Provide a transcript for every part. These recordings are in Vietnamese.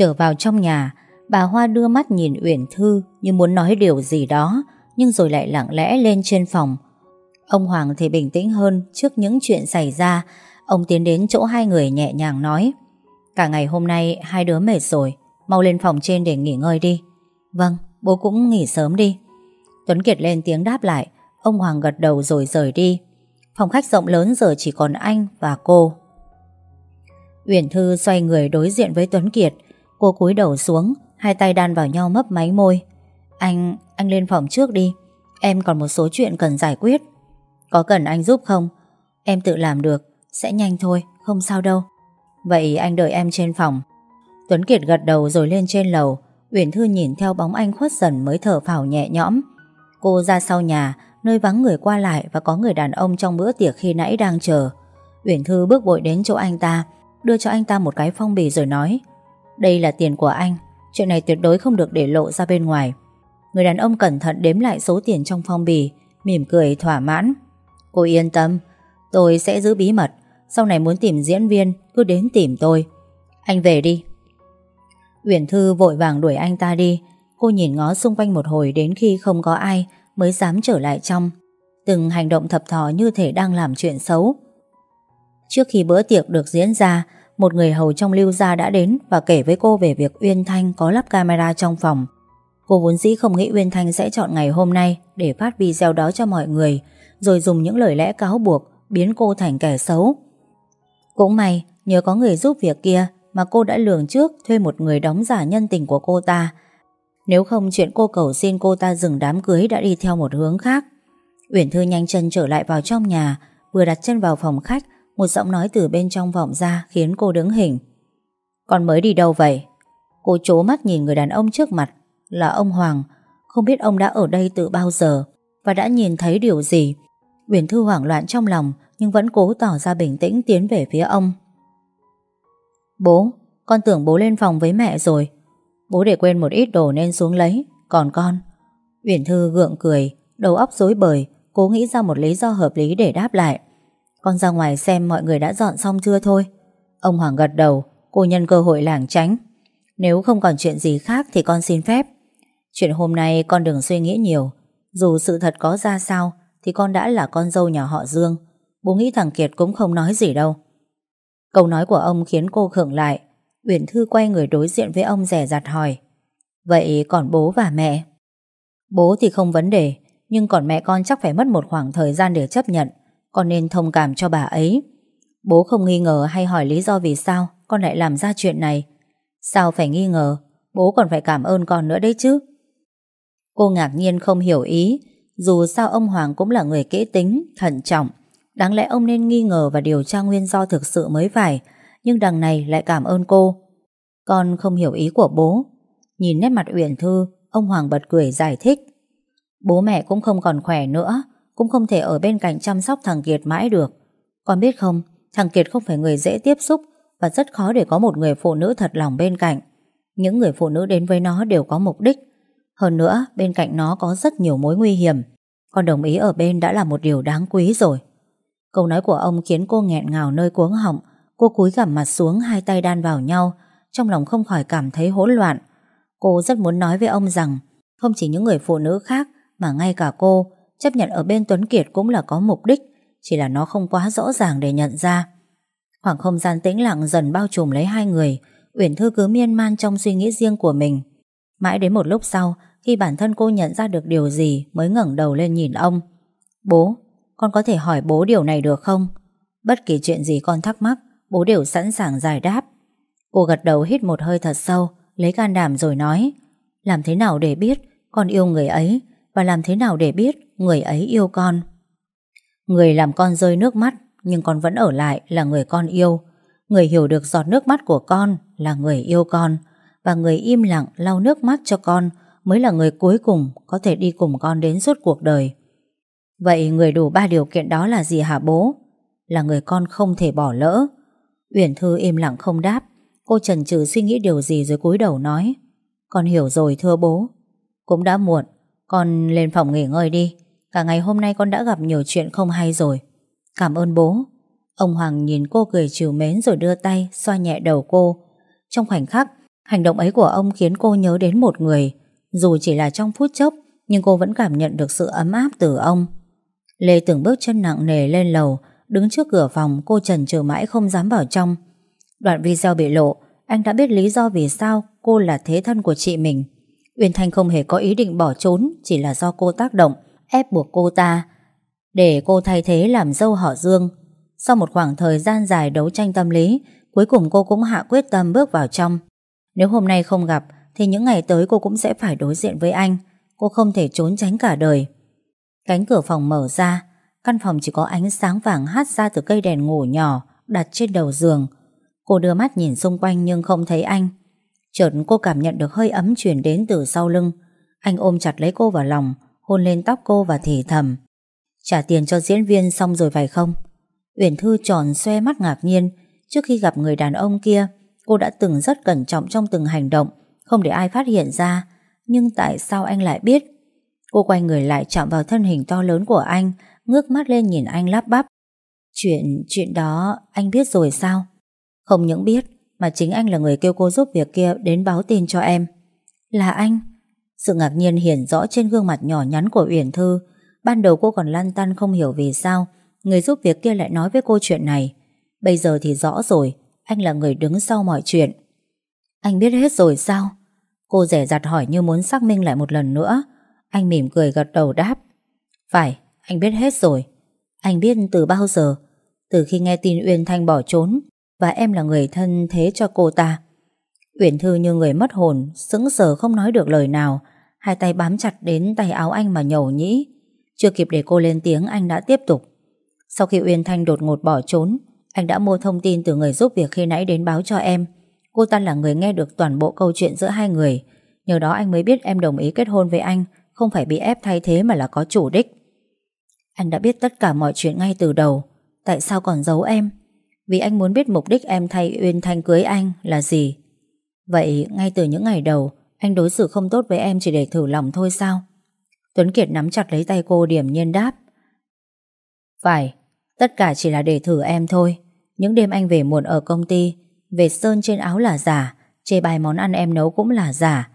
Trở vào trong nhà Bà Hoa đưa mắt nhìn Uyển Thư Như muốn nói điều gì đó Nhưng rồi lại lặng lẽ lên trên phòng. Ông Hoàng thì bình tĩnh hơn Trước những chuyện xảy ra. Ông tiến đến chỗ hai người nhẹ nhàng nói Cả ngày hôm nay hai đứa mệt rồi Mau lên phòng trên để nghỉ ngơi đi. Vâng, bố cũng nghỉ sớm đi. Tuấn Kiệt lên tiếng đáp lại. Ông Hoàng gật đầu rồi rời đi. Phòng khách rộng lớn giờ chỉ còn anh và cô. Uyển Thư xoay người đối diện với Tuấn Kiệt. Cô cúi đầu xuống Hai tay đan vào nhau mấp máy môi. Anh, anh lên phòng trước đi. Em còn một số chuyện cần giải quyết. Có cần anh giúp không? Em tự làm được, sẽ nhanh thôi, không sao đâu. Vậy anh đợi em trên phòng. Tuấn Kiệt gật đầu rồi lên trên lầu. Uyển Thư nhìn theo bóng anh khuất dần mới thở phào nhẹ nhõm. Cô ra sau nhà Nơi vắng người qua lại Và có người đàn ông trong bữa tiệc khi nãy đang chờ. Uyển Thư bước vội đến chỗ anh ta Đưa cho anh ta một cái phong bì rồi nói đây là tiền của anh, Chuyện này tuyệt đối không được để lộ ra bên ngoài. Người đàn ông cẩn thận đếm lại số tiền trong phong bì, Mỉm cười thỏa mãn. Cô yên tâm, Tôi sẽ giữ bí mật, Sau này muốn tìm diễn viên, Cứ đến tìm tôi. Anh về đi. Uyển Thư vội vàng đuổi anh ta đi. Cô nhìn ngó xung quanh một hồi đến khi không có ai Mới dám trở lại trong. Từng hành động thập thò như thể đang làm chuyện xấu. Trước khi bữa tiệc được diễn ra một người hầu trong lưu gia đã đến Và kể với cô về việc Uyên Thanh có lắp camera trong phòng. Cô vốn dĩ không nghĩ Uyên Thanh sẽ chọn ngày hôm nay Để phát video đó cho mọi người, Rồi dùng những lời lẽ cáo buộc, Biến cô thành kẻ xấu. Cũng may, nhờ có người giúp việc kia Mà cô đã lường trước thuê một người đóng giả nhân tình của cô ta. Nếu không, chuyện cô cầu xin cô ta dừng đám cưới Đã đi theo một hướng khác. Uyển Thư nhanh chân trở lại vào trong nhà, Vừa đặt chân vào phòng khách một giọng nói từ bên trong vọng ra Khiến cô đứng hình. Con mới đi đâu vậy? Cô chố mắt nhìn người đàn ông trước mặt. Là ông Hoàng. Không biết ông đã ở đây từ bao giờ Và đã nhìn thấy điều gì? Uyển Thư hoảng loạn trong lòng Nhưng vẫn cố tỏ ra bình tĩnh tiến về phía ông. Bố, Con tưởng bố lên phòng với mẹ rồi. Bố để quên một ít đồ nên xuống lấy. Còn con? Uyển Thư gượng cười, Đầu óc rối bời, Cố nghĩ ra một lý do hợp lý để đáp lại. Con ra ngoài xem mọi người đã dọn xong chưa thôi. Ông Hoàng gật đầu, Cô nhân cơ hội lảng tránh. Nếu không còn chuyện gì khác thì con xin phép. Chuyện hôm nay con đừng suy nghĩ nhiều. Dù sự thật có ra sao, Thì con đã là con dâu nhà họ Dương. Bố nghĩ thằng Kiệt cũng không nói gì đâu. Câu nói của ông khiến cô khựng lại. Uyển Thư quay người đối diện với ông rẻ rặt hỏi, Vậy còn bố và mẹ? Bố thì không vấn đề, Nhưng còn mẹ con chắc phải mất một khoảng thời gian để chấp nhận. Con nên thông cảm cho bà ấy. Bố không nghi ngờ hay hỏi lý do vì sao Con lại làm ra chuyện này. Sao phải nghi ngờ? Bố còn phải cảm ơn con nữa đấy chứ. Cô ngạc nhiên không hiểu ý. Dù sao ông Hoàng cũng là người kỹ tính, Thận trọng. Đáng lẽ ông nên nghi ngờ và điều tra nguyên do thực sự mới phải. Nhưng đằng này lại cảm ơn cô. Con không hiểu ý của bố. Nhìn nét mặt Uyển Thư, Ông Hoàng bật cười giải thích. Bố mẹ cũng không còn khỏe nữa. Cũng không thể ở bên cạnh chăm sóc thằng Kiệt mãi được. Con biết không, Thằng Kiệt không phải người dễ tiếp xúc Và rất khó để có một người phụ nữ thật lòng bên cạnh. Những người phụ nữ đến với nó đều có mục đích. Hơn nữa, bên cạnh nó có rất nhiều mối nguy hiểm. Con đồng ý ở bên đã là một điều đáng quý rồi. Câu nói của ông khiến cô nghẹn ngào nơi cuống họng. Cô cúi gằm mặt xuống, hai tay đan vào nhau. Trong lòng không khỏi cảm thấy hỗn loạn. Cô rất muốn nói với ông rằng, Không chỉ những người phụ nữ khác, Mà ngay cả cô Chấp nhận ở bên Tuấn Kiệt cũng là có mục đích Chỉ là nó không quá rõ ràng để nhận ra. Khoảng không gian tĩnh lặng dần bao trùm lấy hai người Uyển Thư cứ miên man trong suy nghĩ riêng của mình. Mãi đến một lúc sau Khi bản thân cô nhận ra được điều gì Mới ngẩng đầu lên nhìn ông. Bố, con có thể hỏi bố điều này được không? Bất kỳ chuyện gì con thắc mắc Bố đều sẵn sàng giải đáp. Cô gật đầu hít một hơi thật sâu Lấy can đảm rồi nói Làm thế nào để biết con yêu người ấy? Và làm thế nào để biết người ấy yêu con? Người làm con rơi nước mắt, Nhưng con vẫn ở lại là người con yêu. Người hiểu được giọt nước mắt của con Là người yêu con. Và người im lặng lau nước mắt cho con Mới là người cuối cùng Có thể đi cùng con đến suốt cuộc đời. Vậy người đủ ba điều kiện đó là gì hả bố? Là người con không thể bỏ lỡ. Uyển Thư im lặng không đáp. Cô chần chừ suy nghĩ điều gì rồi cúi đầu nói. Con hiểu rồi thưa bố. Cũng đã muộn con lên phòng nghỉ ngơi đi. Cả ngày hôm nay con đã gặp nhiều chuyện không hay rồi. Cảm ơn bố. Ông Hoàng nhìn cô cười trìu mến rồi đưa tay Xoa nhẹ đầu cô. Trong khoảnh khắc, Hành động ấy của ông khiến cô nhớ đến một người. Dù chỉ là trong phút chốc, Nhưng cô vẫn cảm nhận được sự ấm áp từ ông. Lê từng bước chân nặng nề lên lầu, Đứng trước cửa phòng, Cô trần chờ mãi không dám vào trong. Đoạn video bị lộ, Anh đã biết lý do vì sao cô là thế thân của chị mình. Uyên Thanh không hề có ý định bỏ trốn, Chỉ là do cô tác động, Ép buộc cô ta Để cô thay thế làm dâu họ Dương. Sau một khoảng thời gian dài đấu tranh tâm lý, Cuối cùng cô cũng hạ quyết tâm bước vào trong. Nếu hôm nay không gặp, Thì những ngày tới cô cũng sẽ phải đối diện với anh. Cô không thể trốn tránh cả đời. Cánh cửa phòng mở ra, Căn phòng chỉ có ánh sáng vàng hát ra từ cây đèn ngủ nhỏ Đặt trên đầu giường. Cô đưa mắt nhìn xung quanh nhưng không thấy anh. Chợt cô cảm nhận được hơi ấm chuyển đến từ sau lưng. Anh ôm chặt lấy cô vào lòng Hôn lên tóc cô và thì thầm. Trả tiền cho diễn viên xong rồi phải không? Uyển Thư tròn xoe mắt ngạc nhiên. Trước khi gặp người đàn ông kia Cô đã từng rất cẩn trọng trong từng hành động Không để ai phát hiện ra. Nhưng tại sao anh lại biết? Cô quay người lại chạm vào thân hình to lớn của anh Ngước mắt lên nhìn anh lắp bắp. Chuyện, chuyện đó anh biết rồi sao? Không những biết mà chính anh là người kêu cô giúp việc kia Đến báo tin cho em. Là anh. Sự ngạc nhiên hiển rõ trên gương mặt nhỏ nhắn của Uyển Thư. Ban đầu cô còn lăn tăn không hiểu vì sao Người giúp việc kia lại nói với cô chuyện này. Bây giờ thì rõ rồi Anh là người đứng sau mọi chuyện. Anh biết hết rồi sao? Cô rẻ rặt hỏi như muốn xác minh lại một lần nữa. Anh mỉm cười gật đầu đáp. Phải, anh biết hết rồi. Anh biết từ bao giờ? Từ khi nghe tin Uyên Thanh bỏ trốn và em là người thân thế cho cô ta. Uyển Thư như người mất hồn, Sững sờ không nói được lời nào. Hai tay bám chặt đến tay áo anh mà nhầu nhĩ. Chưa kịp để cô lên tiếng, Anh đã tiếp tục. Sau khi Uyên Thanh đột ngột bỏ trốn, Anh đã mua thông tin từ người giúp việc khi nãy đến báo cho em. Cô ta là người nghe được toàn bộ câu chuyện giữa hai người. Nhờ đó anh mới biết em đồng ý kết hôn với anh, Không phải bị ép thay thế mà là có chủ đích. Anh đã biết tất cả mọi chuyện ngay từ đầu. Tại sao còn giấu em? Vì anh muốn biết mục đích em thay, Uyên Thanh cưới anh là gì? Vậy ngay từ những ngày đầu, Anh đối xử không tốt với em chỉ để thử lòng thôi sao? Tuấn Kiệt nắm chặt lấy tay cô điểm nhiên đáp. Phải, Tất cả chỉ là để thử em thôi. Những đêm anh về muộn ở công ty Về sơn trên áo là giả, Chê bài món ăn em nấu cũng là giả.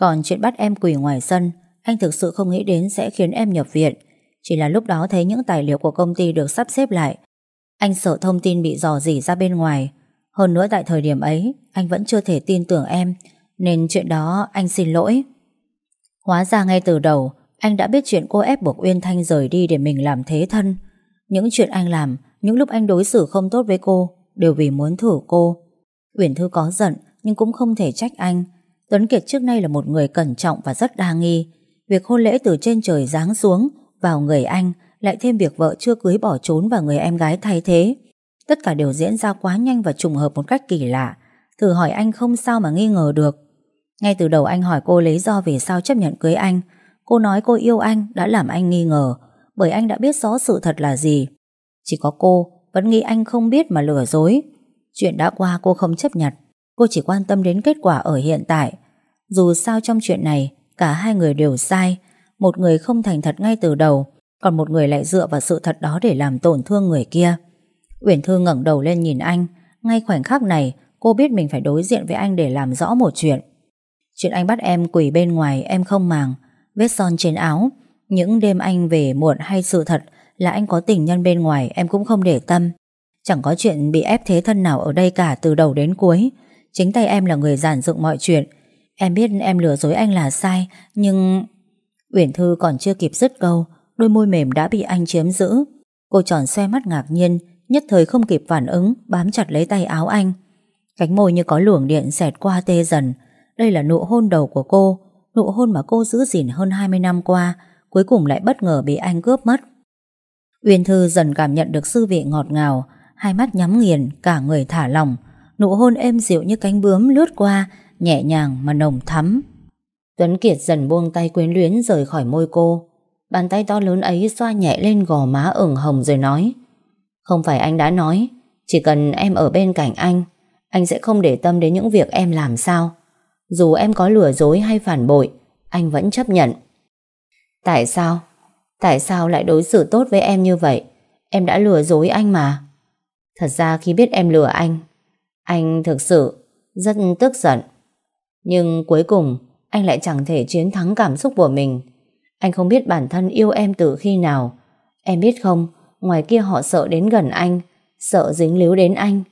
Còn chuyện bắt em quỳ ngoài sân, Anh thực sự không nghĩ đến sẽ khiến em nhập viện. Chỉ là lúc đó thấy những tài liệu của công ty được sắp xếp lại anh sợ thông tin bị dò dỉ ra bên ngoài Hơn nữa tại thời điểm ấy, Anh vẫn chưa thể tin tưởng em, Nên chuyện đó anh xin lỗi Hóa ra ngay từ đầu, Anh đã biết chuyện cô ép buộc Uyên Thanh rời đi Để mình làm thế thân Những chuyện anh làm, Những lúc anh đối xử không tốt với cô, Đều vì muốn thử cô Uyển Thư có giận, nhưng cũng không thể trách anh. Tuấn Kiệt trước nay là một người cẩn trọng và rất đa nghi. Việc hôn lễ từ trên trời giáng xuống vào người anh lại thêm việc vợ chưa cưới bỏ trốn và người em gái thay thế. Tất cả đều diễn ra quá nhanh và trùng hợp một cách kỳ lạ. Thử hỏi anh không sao mà nghi ngờ được. Ngay từ đầu anh hỏi cô lý do vì sao chấp nhận cưới anh. Cô nói cô yêu anh đã làm anh nghi ngờ, bởi anh đã biết rõ sự thật là gì. Chỉ có cô vẫn nghĩ anh không biết mà lừa dối. Chuyện đã qua cô không chấp nhận Cô chỉ quan tâm đến kết quả ở hiện tại Dù sao trong chuyện này, Cả hai người đều sai Một người không thành thật ngay từ đầu còn một người lại dựa vào sự thật đó để làm tổn thương người kia. Uyển Thư ngẩng đầu lên nhìn anh. Ngay khoảnh khắc này, Cô biết mình phải đối diện với anh để làm rõ một chuyện. Chuyện anh bắt em quỳ bên ngoài, Em không màng. Vết son trên áo. Những đêm anh về muộn hay sự thật Là anh có tình nhân bên ngoài, Em cũng không để tâm. Chẳng có chuyện bị ép thế thân nào ở đây cả từ đầu đến cuối. Chính tay em là người giản dựng mọi chuyện. Em biết em lừa dối anh là sai, Nhưng Uyển Thư còn chưa kịp dứt câu Đôi môi mềm đã bị anh chiếm giữ. Cô tròn xe mắt ngạc nhiên, Nhất thời không kịp phản ứng, Bám chặt lấy tay áo anh. Cánh môi như có luồng điện xẹt qua tê dần. Đây là nụ hôn đầu của cô, Nụ hôn mà cô giữ gìn hơn 20 năm qua, Cuối cùng lại bất ngờ bị anh cướp mất. Uyên Thư dần cảm nhận được sư vị ngọt ngào, Hai mắt nhắm nghiền, Cả người thả lỏng. Nụ hôn êm dịu như cánh bướm lướt qua, Nhẹ nhàng mà nồng thắm. Tuấn Kiệt dần buông tay quyến luyến rời khỏi môi cô. Bàn tay to lớn ấy xoa nhẹ lên gò má ửng hồng rồi nói, Không phải anh đã nói, Chỉ cần em ở bên cạnh anh Anh sẽ không để tâm đến những việc em làm sao Dù em có lừa dối hay phản bội, Anh vẫn chấp nhận Tại sao? Tại sao lại đối xử tốt với em như vậy? Em đã lừa dối anh mà Thật ra khi biết em lừa anh anh thực sự rất tức giận. Nhưng cuối cùng, anh lại chẳng thể chiến thắng cảm xúc của mình. Anh không biết bản thân yêu em từ khi nào. Em biết không, ngoài kia họ sợ đến gần anh, sợ dính líu đến anh.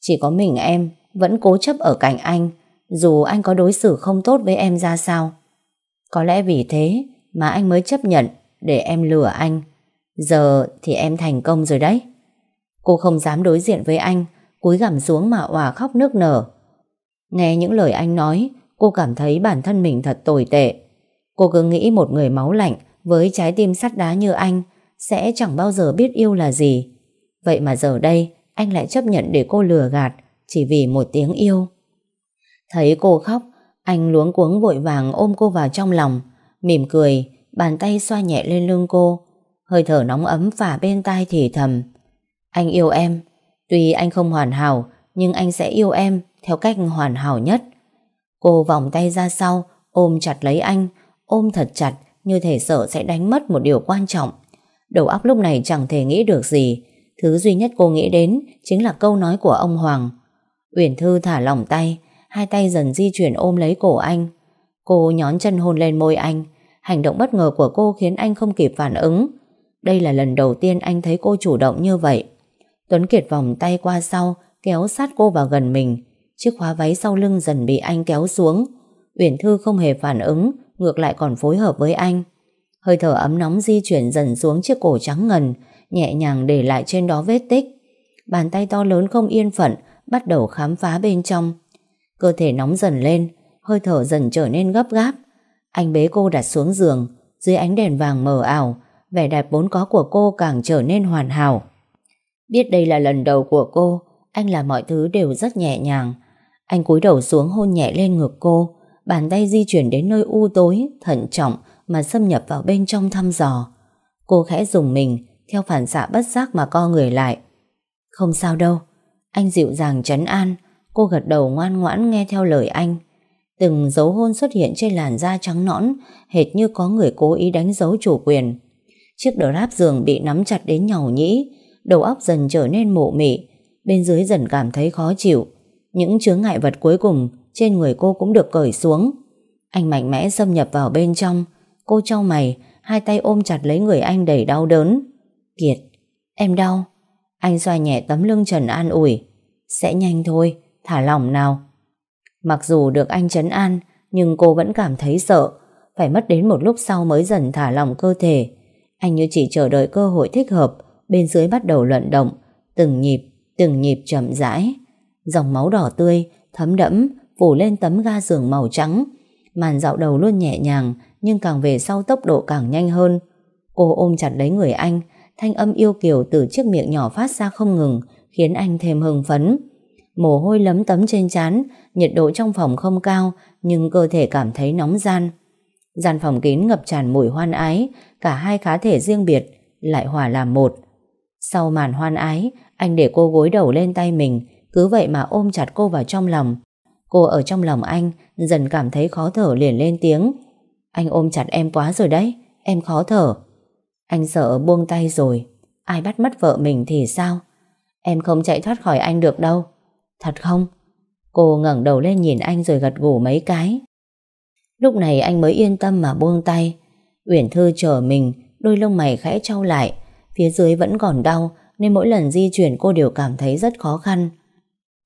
Chỉ có mình em vẫn cố chấp ở cạnh anh, dù anh có đối xử không tốt với em ra sao. Có lẽ vì thế mà anh mới chấp nhận để em lừa anh. Giờ thì em thành công rồi đấy. Cô không dám đối diện với anh, cúi gằm xuống mà òa khóc nước nở. Nghe những lời anh nói, cô cảm thấy bản thân mình thật tồi tệ. Cô cứ nghĩ một người máu lạnh với trái tim sắt đá như anh sẽ chẳng bao giờ biết yêu là gì. Vậy mà giờ đây anh lại chấp nhận để cô lừa gạt chỉ vì một tiếng yêu. Thấy cô khóc, anh luống cuống vội vàng ôm cô vào trong lòng, mỉm cười, bàn tay xoa nhẹ lên lưng cô, hơi thở nóng ấm phả bên tai thì thầm. Anh yêu em, tuy anh không hoàn hảo, nhưng anh sẽ yêu em theo cách hoàn hảo nhất. Cô vòng tay ra sau, ôm chặt lấy anh, ôm thật chặt như thể sợ sẽ đánh mất một điều quan trọng. Đầu óc lúc này chẳng thể nghĩ được gì, thứ duy nhất cô nghĩ đến chính là câu nói của ông Hoàng. Uyển Thư thả lỏng tay, hai tay dần di chuyển ôm lấy cổ anh. Cô nhón chân hôn lên môi anh, hành động bất ngờ của cô khiến anh không kịp phản ứng. Đây là lần đầu tiên anh thấy cô chủ động như vậy. Tuấn Kiệt vòng tay qua sau, kéo sát cô vào gần mình. Chiếc khóa váy sau lưng dần bị anh kéo xuống. Uyển Thư không hề phản ứng, ngược lại còn phối hợp với anh. Hơi thở ấm nóng di chuyển dần xuống chiếc cổ trắng ngần, nhẹ nhàng để lại trên đó vết tích. Bàn tay to lớn không yên phận, bắt đầu khám phá bên trong. Cơ thể nóng dần lên, hơi thở dần trở nên gấp gáp. Anh bế cô đặt xuống giường, dưới ánh đèn vàng mờ ảo, vẻ đẹp vốn có của cô càng trở nên hoàn hảo. Biết đây là lần đầu của cô, anh làm mọi thứ đều rất nhẹ nhàng. Anh cúi đầu xuống hôn nhẹ lên ngực cô, bàn tay di chuyển đến nơi u tối, thận trọng mà xâm nhập vào bên trong thăm dò. Cô khẽ dùng mình, theo phản xạ bất giác mà co người lại. Không sao đâu, anh dịu dàng trấn an, cô gật đầu ngoan ngoãn nghe theo lời anh. Từng dấu hôn xuất hiện trên làn da trắng nõn, hệt như có người cố ý đánh dấu chủ quyền. Chiếc đờ ráp giường bị nắm chặt đến nhàu nhĩ, đầu óc dần trở nên mộ mị, bên dưới dần cảm thấy khó chịu. Những chướng ngại vật cuối cùng trên người cô cũng được cởi xuống. Anh mạnh mẽ xâm nhập vào bên trong, cô trao mày, hai tay ôm chặt lấy người anh đầy đau đớn. Kiệt, em đau. Anh xoa nhẹ tấm lưng trần an ủi. Sẽ nhanh thôi, thả lỏng nào. Mặc dù được anh trấn an, nhưng cô vẫn cảm thấy sợ. Phải mất đến một lúc sau mới dần thả lỏng cơ thể. Anh như chỉ chờ đợi cơ hội thích hợp, bên dưới bắt đầu luận động, từng nhịp, từng nhịp chậm rãi. Dòng máu đỏ tươi, thấm đẫm, phủ lên tấm ga giường màu trắng. Màn dạo đầu luôn nhẹ nhàng, nhưng càng về sau tốc độ càng nhanh hơn. Cô ôm chặt lấy người anh, thanh âm yêu kiều từ chiếc miệng nhỏ phát ra không ngừng, khiến anh thêm hưng phấn. Mồ hôi lấm tấm trên trán, nhiệt độ trong phòng không cao, nhưng cơ thể cảm thấy nóng gian. Gian phòng kín ngập tràn mùi hoan ái, cả hai cá thể riêng biệt, lại hòa làm một. Sau màn hoan ái, anh để cô gối đầu lên tay mình, cứ vậy mà ôm chặt cô vào trong lòng. Cô ở trong lòng anh, dần cảm thấy khó thở liền lên tiếng. Anh ôm chặt em quá rồi đấy, em khó thở. Anh sợ buông tay rồi, ai bắt mất vợ mình thì sao? Em không chạy thoát khỏi anh được đâu. Thật không? Cô ngẩng đầu lên nhìn anh rồi gật gù mấy cái. Lúc này anh mới yên tâm mà buông tay. Uyển Thư chờ mình, đôi lông mày khẽ trao lại. Phía dưới vẫn còn đau, nên mỗi lần di chuyển cô đều cảm thấy rất khó khăn.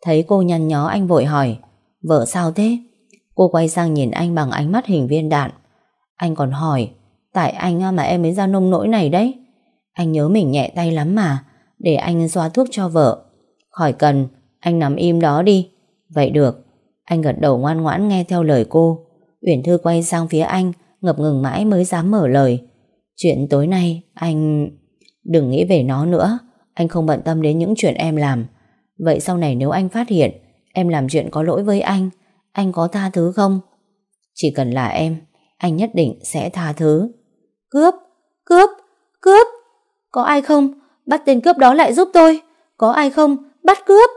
Thấy cô nhăn nhó anh vội hỏi, vợ sao thế? Cô quay sang nhìn anh bằng ánh mắt hình viên đạn. Anh còn hỏi, tại anh à, mà em mới ra nông nỗi này đấy. Anh nhớ mình nhẹ tay lắm mà, để anh xoa thuốc cho vợ. Khỏi cần, anh nằm im đó đi. Vậy được. Anh gật đầu ngoan ngoãn nghe theo lời cô. Uyển Thư quay sang phía anh, ngập ngừng mãi mới dám mở lời. Chuyện tối nay, anh... Đừng nghĩ về nó nữa. Anh không bận tâm đến những chuyện em làm. Vậy sau này nếu anh phát hiện em làm chuyện có lỗi với anh, anh có tha thứ không? Chỉ cần là em, anh nhất định sẽ tha thứ. Cướp! Cướp! Cướp! Có ai không? Bắt tên cướp đó lại giúp tôi! Có ai không? Bắt cướp!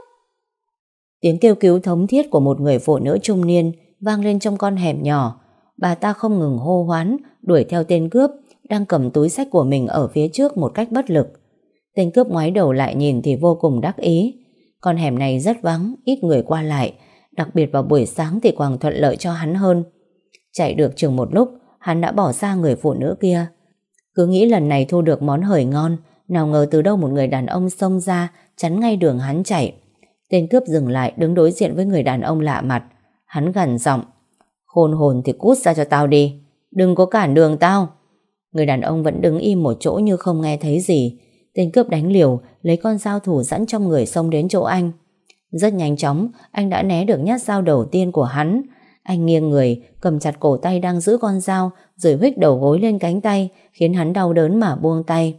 Tiếng kêu cứu thống thiết của một người phụ nữ trung niên vang lên trong con hẻm nhỏ. Bà ta không ngừng hô hoán, đuổi theo tên cướp, đang cầm túi sách của mình ở phía trước một cách bất lực. Tên cướp ngoái đầu lại nhìn thì vô cùng đắc ý. Con hẻm này rất vắng, ít người qua lại. Đặc biệt vào buổi sáng thì càng thuận lợi cho hắn hơn. Chạy được chừng một lúc Hắn đã bỏ xa người phụ nữ kia. Cứ nghĩ lần này thu được món hời ngon Nào ngờ từ đâu một người đàn ông xông ra Chắn ngay đường hắn chạy. Tên cướp dừng lại đứng đối diện với người đàn ông lạ mặt. Hắn gần giọng Khôn hồn thì cút ra cho tao đi. Đừng có cản đường tao. Người đàn ông vẫn đứng im một chỗ như không nghe thấy gì. Tên cướp đánh liều, Lấy con dao thủ sẵn trong người xông đến chỗ anh. Rất nhanh chóng, Anh đã né được nhát dao đầu tiên của hắn. Anh nghiêng người, Cầm chặt cổ tay đang giữ con dao, Rồi huyết đầu gối lên cánh tay, Khiến hắn đau đớn mà buông tay.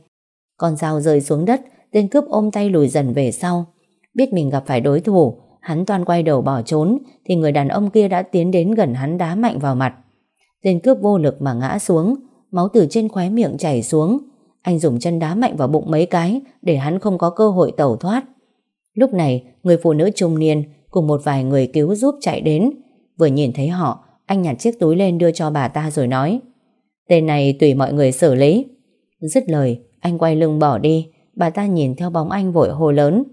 Con dao rơi xuống đất, Tên cướp ôm tay lùi dần về sau. Biết mình gặp phải đối thủ, Hắn toàn quay đầu bỏ trốn, Thì người đàn ông kia đã tiến đến gần hắn đá mạnh vào mặt. Tên cướp vô lực mà ngã xuống, Máu từ trên khóe miệng chảy xuống. Anh dùng chân đá mạnh vào bụng mấy cái, Để hắn không có cơ hội tẩu thoát. Lúc này, người phụ nữ trung niên Cùng một vài người cứu giúp chạy đến. Vừa nhìn thấy họ, Anh nhặt chiếc túi lên đưa cho bà ta rồi nói, Tên này tùy mọi người xử lý. Dứt lời, Anh quay lưng bỏ đi. Bà ta nhìn theo bóng anh vội hồ lớn,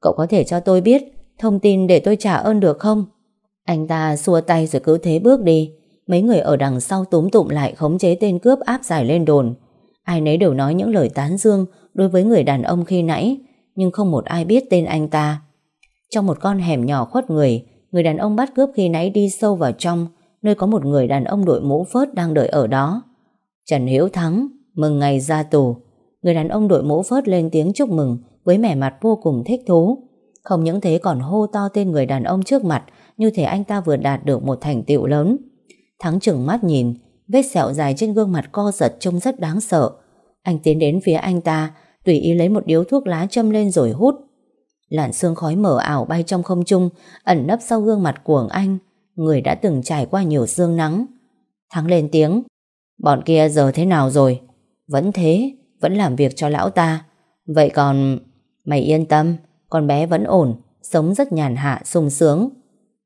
Cậu có thể cho tôi biết Thông tin để tôi trả ơn được không? Anh ta xua tay rồi cứ thế bước đi. Mấy người ở đằng sau túm tụm lại khống chế tên cướp áp giải lên đồn. Ai nấy đều nói những lời tán dương đối với người đàn ông khi nãy, nhưng không một ai biết tên anh ta. Trong một con hẻm nhỏ khuất người, người đàn ông bắt cướp khi nãy đi sâu vào trong, nơi có một người đàn ông đội mũ phớt đang đợi ở đó. Trần Hiếu Thắng, mừng ngày ra tù. Người đàn ông đội mũ phớt lên tiếng chúc mừng với mẻ mặt vô cùng thích thú. Không những thế còn hô to tên người đàn ông trước mặt như thể anh ta vừa đạt được một thành tựu lớn. Thắng chừng mắt nhìn, vết sẹo dài trên gương mặt co giật trông rất đáng sợ. Anh tiến đến phía anh ta, tùy ý lấy một điếu thuốc lá châm lên rồi hút. Làn sương khói mở ảo bay trong không trung, ẩn nấp sau gương mặt của anh, người đã từng trải qua nhiều sương nắng. Thắng lên tiếng, bọn kia giờ thế nào rồi? Vẫn thế, vẫn làm việc cho lão ta. Vậy còn... Mày yên tâm, con bé vẫn ổn, sống rất nhàn hạ, sung sướng.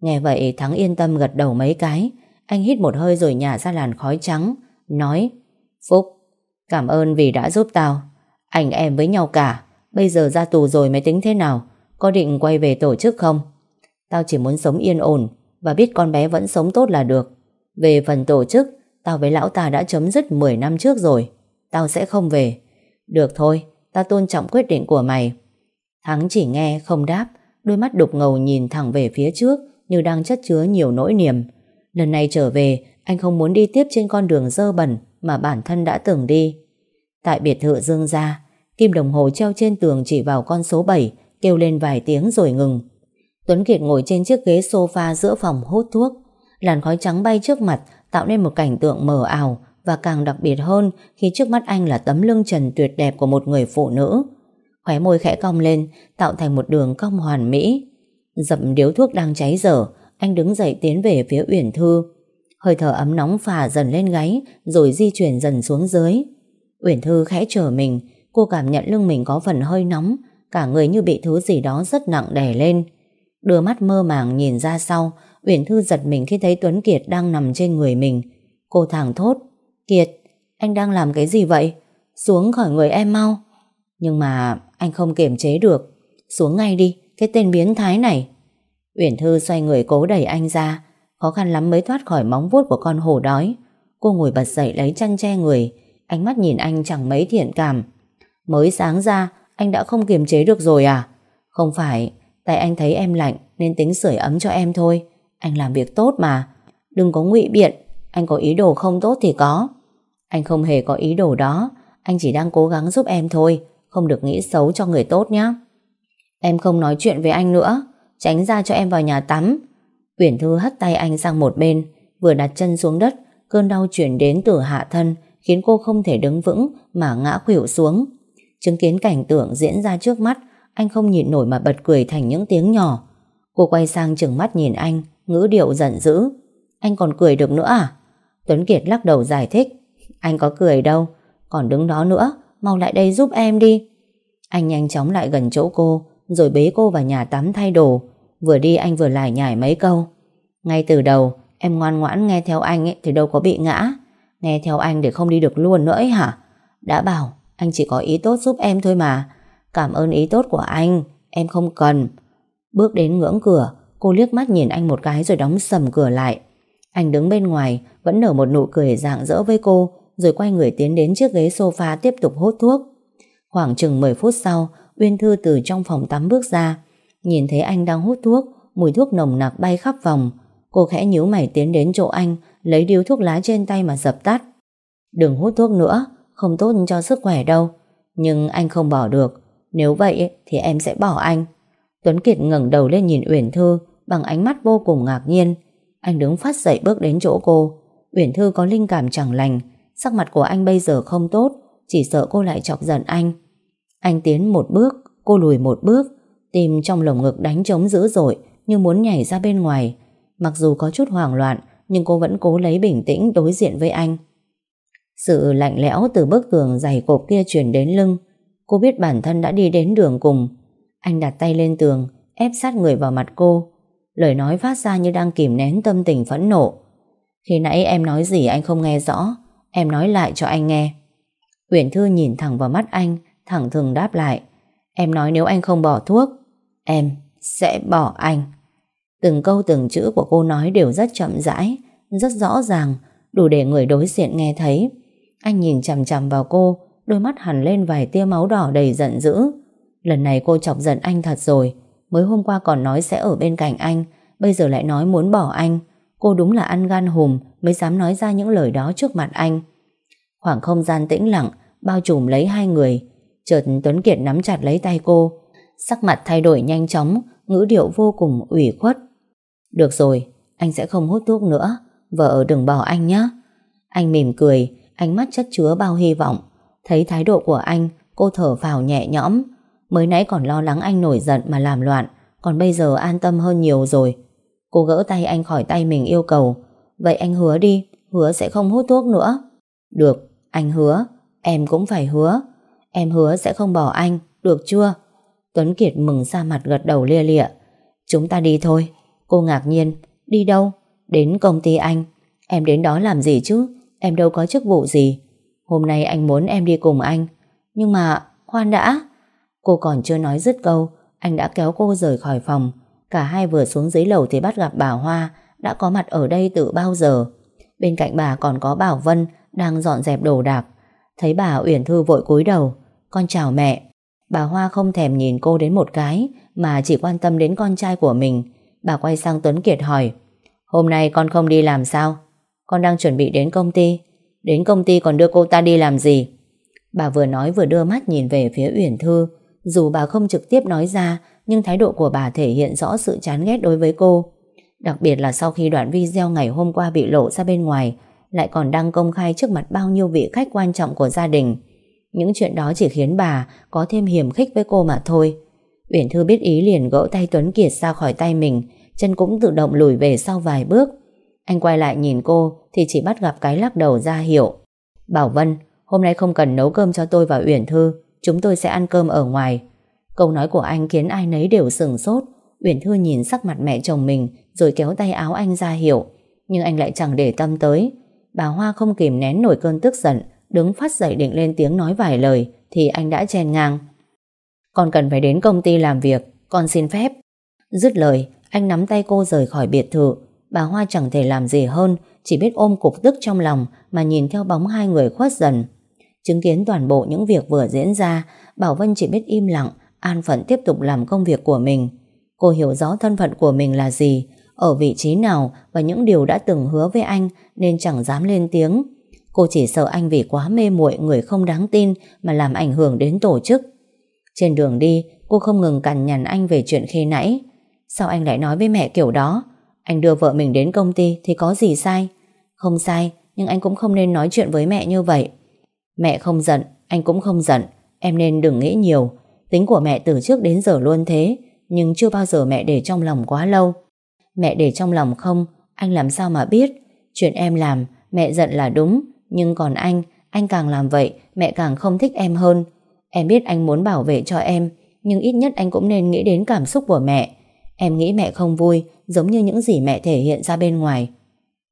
Nghe vậy Thắng yên tâm gật đầu mấy cái, anh hít một hơi rồi nhả ra làn khói trắng Nói Phúc Cảm ơn vì đã giúp tao. Anh em với nhau cả. Bây giờ ra tù rồi mới tính thế nào? Có định quay về tổ chức không? Tao chỉ muốn sống yên ổn Và biết con bé vẫn sống tốt là được. Về phần tổ chức Tao với lão ta đã chấm dứt 10 năm trước rồi. Tao sẽ không về. Được thôi Tao tôn trọng quyết định của mày. Thắng chỉ nghe không đáp Đôi mắt đục ngầu nhìn thẳng về phía trước Như đang chất chứa nhiều nỗi niềm. Lần này trở về, anh không muốn đi tiếp trên con đường dơ bẩn mà bản thân đã từng đi. Tại biệt thự Dương Gia, kim đồng hồ treo trên tường chỉ vào con số 7, kêu lên vài tiếng rồi ngừng. Tuấn Kiệt ngồi trên chiếc ghế sofa giữa phòng hút thuốc. Làn khói trắng bay trước mặt tạo nên một cảnh tượng mờ ảo và càng đặc biệt hơn khi trước mắt anh là tấm lưng trần tuyệt đẹp của một người phụ nữ. Khóe môi khẽ cong lên, tạo thành một đường cong hoàn mỹ. Dậm điếu thuốc đang cháy dở, anh đứng dậy tiến về phía Uyển Thư. Hơi thở ấm nóng phả dần lên gáy rồi di chuyển dần xuống dưới. Uyển Thư khẽ trở mình, cô cảm nhận lưng mình có phần hơi nóng, cả người như bị thứ gì đó rất nặng đè lên. Đưa mắt mơ màng nhìn ra sau, Uyển Thư giật mình khi thấy Tuấn Kiệt đang nằm trên người mình. Cô thẳng thốt, Kiệt, anh đang làm cái gì vậy? Xuống khỏi người em mau. Nhưng mà anh không kiềm chế được. Xuống ngay đi, cái tên biến thái này. Uyển Thư xoay người cố đẩy anh ra Khó khăn lắm mới thoát khỏi móng vuốt của con hổ đói. Cô ngồi bật dậy lấy chăn che người. Ánh mắt nhìn anh chẳng mấy thiện cảm. Mới sáng ra, Anh đã không kiềm chế được rồi à? Không phải, Tại anh thấy em lạnh Nên tính sưởi ấm cho em thôi. Anh làm việc tốt mà. Đừng có ngụy biện. Anh có ý đồ không tốt thì có. Anh không hề có ý đồ đó. Anh chỉ đang cố gắng giúp em thôi. Không được nghĩ xấu cho người tốt nhé Em không nói chuyện với anh nữa. Tránh ra cho em vào nhà tắm. Uyển Thư hất tay anh sang một bên, Vừa đặt chân xuống đất, Cơn đau chuyển đến từ hạ thân, Khiến cô không thể đứng vững mà ngã khuỵu xuống. Chứng kiến cảnh tượng diễn ra trước mắt, Anh không nhịn nổi mà bật cười thành những tiếng nhỏ. Cô quay sang chừng mắt nhìn anh, Ngữ điệu giận dữ. Anh còn cười được nữa à? Tuấn Kiệt lắc đầu giải thích. Anh có cười đâu, Còn đứng đó nữa, Mau lại đây giúp em đi. Anh nhanh chóng lại gần chỗ cô, Rồi bế cô vào nhà tắm thay đồ. Vừa đi anh vừa lải nhải mấy câu Ngay từ đầu Em ngoan ngoãn nghe theo anh ấy, thì đâu có bị ngã Nghe theo anh để không đi được luôn nữa ấy hả Đã bảo Anh chỉ có ý tốt giúp em thôi mà Cảm ơn ý tốt của anh Em không cần Bước đến ngưỡng cửa Cô liếc mắt nhìn anh một cái rồi đóng sầm cửa lại. Anh đứng bên ngoài, vẫn nở một nụ cười rạng rỡ với cô, rồi quay người tiến đến chiếc ghế sofa tiếp tục hút thuốc. Khoảng chừng 10 phút sau, Uyên Thư từ trong phòng tắm bước ra. Nhìn thấy anh đang hút thuốc, mùi thuốc nồng nặc bay khắp vòng, Cô khẽ nhíu mày tiến đến chỗ anh, lấy điếu thuốc lá trên tay mà dập tắt. Đừng hút thuốc nữa, không tốt cho sức khỏe đâu. Nhưng anh không bỏ được. Nếu vậy thì em sẽ bỏ anh. Tuấn Kiệt ngẩng đầu lên nhìn Uyển Thư bằng ánh mắt vô cùng ngạc nhiên. Anh đứng phát dậy bước đến chỗ cô. Uyển Thư có linh cảm chẳng lành. Sắc mặt của anh bây giờ không tốt, chỉ sợ cô lại chọc giận anh. Anh tiến một bước, cô lùi một bước, tim trong lồng ngực đánh trống dữ dội như muốn nhảy ra bên ngoài. Mặc dù có chút hoảng loạn, nhưng cô vẫn cố lấy bình tĩnh đối diện với anh. Sự lạnh lẽo từ bức tường dày cộp kia chuyển đến lưng. Cô biết bản thân đã đi đến đường cùng. Anh đặt tay lên tường, ép sát người vào mặt cô. Lời nói phát ra như đang kìm nén tâm tình phẫn nộ. Khi nãy em nói gì anh không nghe rõ, em nói lại cho anh nghe. Uyển Thư nhìn thẳng vào mắt anh, thẳng thừng đáp lại. Em nói nếu anh không bỏ thuốc, em sẽ bỏ anh. Từng câu từng chữ của cô nói đều rất chậm rãi, rất rõ ràng, đủ để người đối diện nghe thấy. Anh nhìn chằm chằm vào cô, đôi mắt hẳn lên vài tia máu đỏ đầy giận dữ. Lần này cô chọc giận anh thật rồi, mới hôm qua còn nói sẽ ở bên cạnh anh, bây giờ lại nói muốn bỏ anh. Cô đúng là ăn gan hùm mới dám nói ra những lời đó trước mặt anh. Khoảng không gian tĩnh lặng, bao trùm lấy hai người. Chợt Tuấn Kiệt nắm chặt lấy tay cô, sắc mặt thay đổi nhanh chóng, ngữ điệu vô cùng ủy khuất. Được rồi, anh sẽ không hút thuốc nữa, vợ đừng bỏ anh nhé. Anh mỉm cười, ánh mắt chất chứa bao hy vọng. Thấy thái độ của anh, cô thở vào nhẹ nhõm. Mới nãy còn lo lắng anh nổi giận mà làm loạn, còn bây giờ an tâm hơn nhiều rồi. Cô gỡ tay anh khỏi tay mình yêu cầu. Vậy anh hứa đi, hứa sẽ không hút thuốc nữa. Được, anh hứa, em cũng phải hứa. Em hứa sẽ không bỏ anh, được chưa? Tuấn Kiệt mừng ra mặt gật đầu lia lịa. Chúng ta đi thôi. Cô ngạc nhiên. Đi đâu? Đến công ty anh. Em đến đó làm gì chứ? Em đâu có chức vụ gì. Hôm nay anh muốn em đi cùng anh. Nhưng mà, khoan đã. Cô còn chưa nói dứt câu, anh đã kéo cô rời khỏi phòng. Cả hai vừa xuống dưới lầu thì bắt gặp bà Hoa đã có mặt ở đây từ bao giờ. Bên cạnh bà còn có Bảo Vân đang dọn dẹp đồ đạc. Thấy bà Uyển Thư vội cúi đầu. Con chào mẹ. Bà Hoa không thèm nhìn cô đến một cái, mà chỉ quan tâm đến con trai của mình. Bà quay sang Tuấn Kiệt hỏi, Hôm nay con không đi làm sao? Con đang chuẩn bị đến công ty. Đến công ty còn đưa cô ta đi làm gì? Bà vừa nói vừa đưa mắt nhìn về phía Uyển Thư. Dù bà không trực tiếp nói ra, nhưng thái độ của bà thể hiện rõ sự chán ghét đối với cô. Đặc biệt là sau khi đoạn video ngày hôm qua bị lộ ra bên ngoài, lại còn đăng công khai trước mặt bao nhiêu vị khách quan trọng của gia đình. Những chuyện đó chỉ khiến bà có thêm hiểm khích với cô mà thôi. Uyển Thư biết ý liền gỡ tay Tuấn Kiệt ra khỏi tay mình, chân cũng tự động lùi về sau vài bước. Anh quay lại nhìn cô thì chỉ bắt gặp cái lắc đầu ra hiệu. Bảo Vân, hôm nay không cần nấu cơm cho tôi và Uyển Thư, chúng tôi sẽ ăn cơm ở ngoài. Câu nói của anh khiến ai nấy đều sừng sốt. Uyển Thư nhìn sắc mặt mẹ chồng mình rồi kéo tay áo anh ra hiệu. Nhưng anh lại chẳng để tâm tới. Bà Hoa không kìm nén nổi cơn tức giận, đứng phát dậy định lên tiếng nói vài lời thì anh đã chen ngang. Con cần phải đến công ty làm việc, con xin phép. Dứt lời, anh nắm tay cô rời khỏi biệt thự. Bà Hoa chẳng thể làm gì hơn, chỉ biết ôm cục tức trong lòng mà nhìn theo bóng hai người khuất dần. Chứng kiến toàn bộ những việc vừa diễn ra, Bảo Vân chỉ biết im lặng, an phận tiếp tục làm công việc của mình. Cô hiểu rõ thân phận của mình là gì, ở vị trí nào và những điều đã từng hứa với anh nên chẳng dám lên tiếng. Cô chỉ sợ anh vì quá mê muội người không đáng tin mà làm ảnh hưởng đến tổ chức. Trên đường đi, cô không ngừng cằn nhằn anh về chuyện khi nãy. Sao anh lại nói với mẹ kiểu đó? Anh đưa vợ mình đến công ty thì có gì sai? Không sai, nhưng anh cũng không nên nói chuyện với mẹ như vậy. Mẹ không giận, anh cũng không giận. Em nên đừng nghĩ nhiều. Tính của mẹ từ trước đến giờ luôn thế, nhưng chưa bao giờ mẹ để trong lòng quá lâu. Mẹ để trong lòng không, anh làm sao mà biết? Chuyện em làm, mẹ giận là đúng, nhưng còn anh, anh càng làm vậy, mẹ càng không thích em hơn. Em biết anh muốn bảo vệ cho em, nhưng ít nhất anh cũng nên nghĩ đến cảm xúc của mẹ. Em nghĩ mẹ không vui, giống như những gì mẹ thể hiện ra bên ngoài.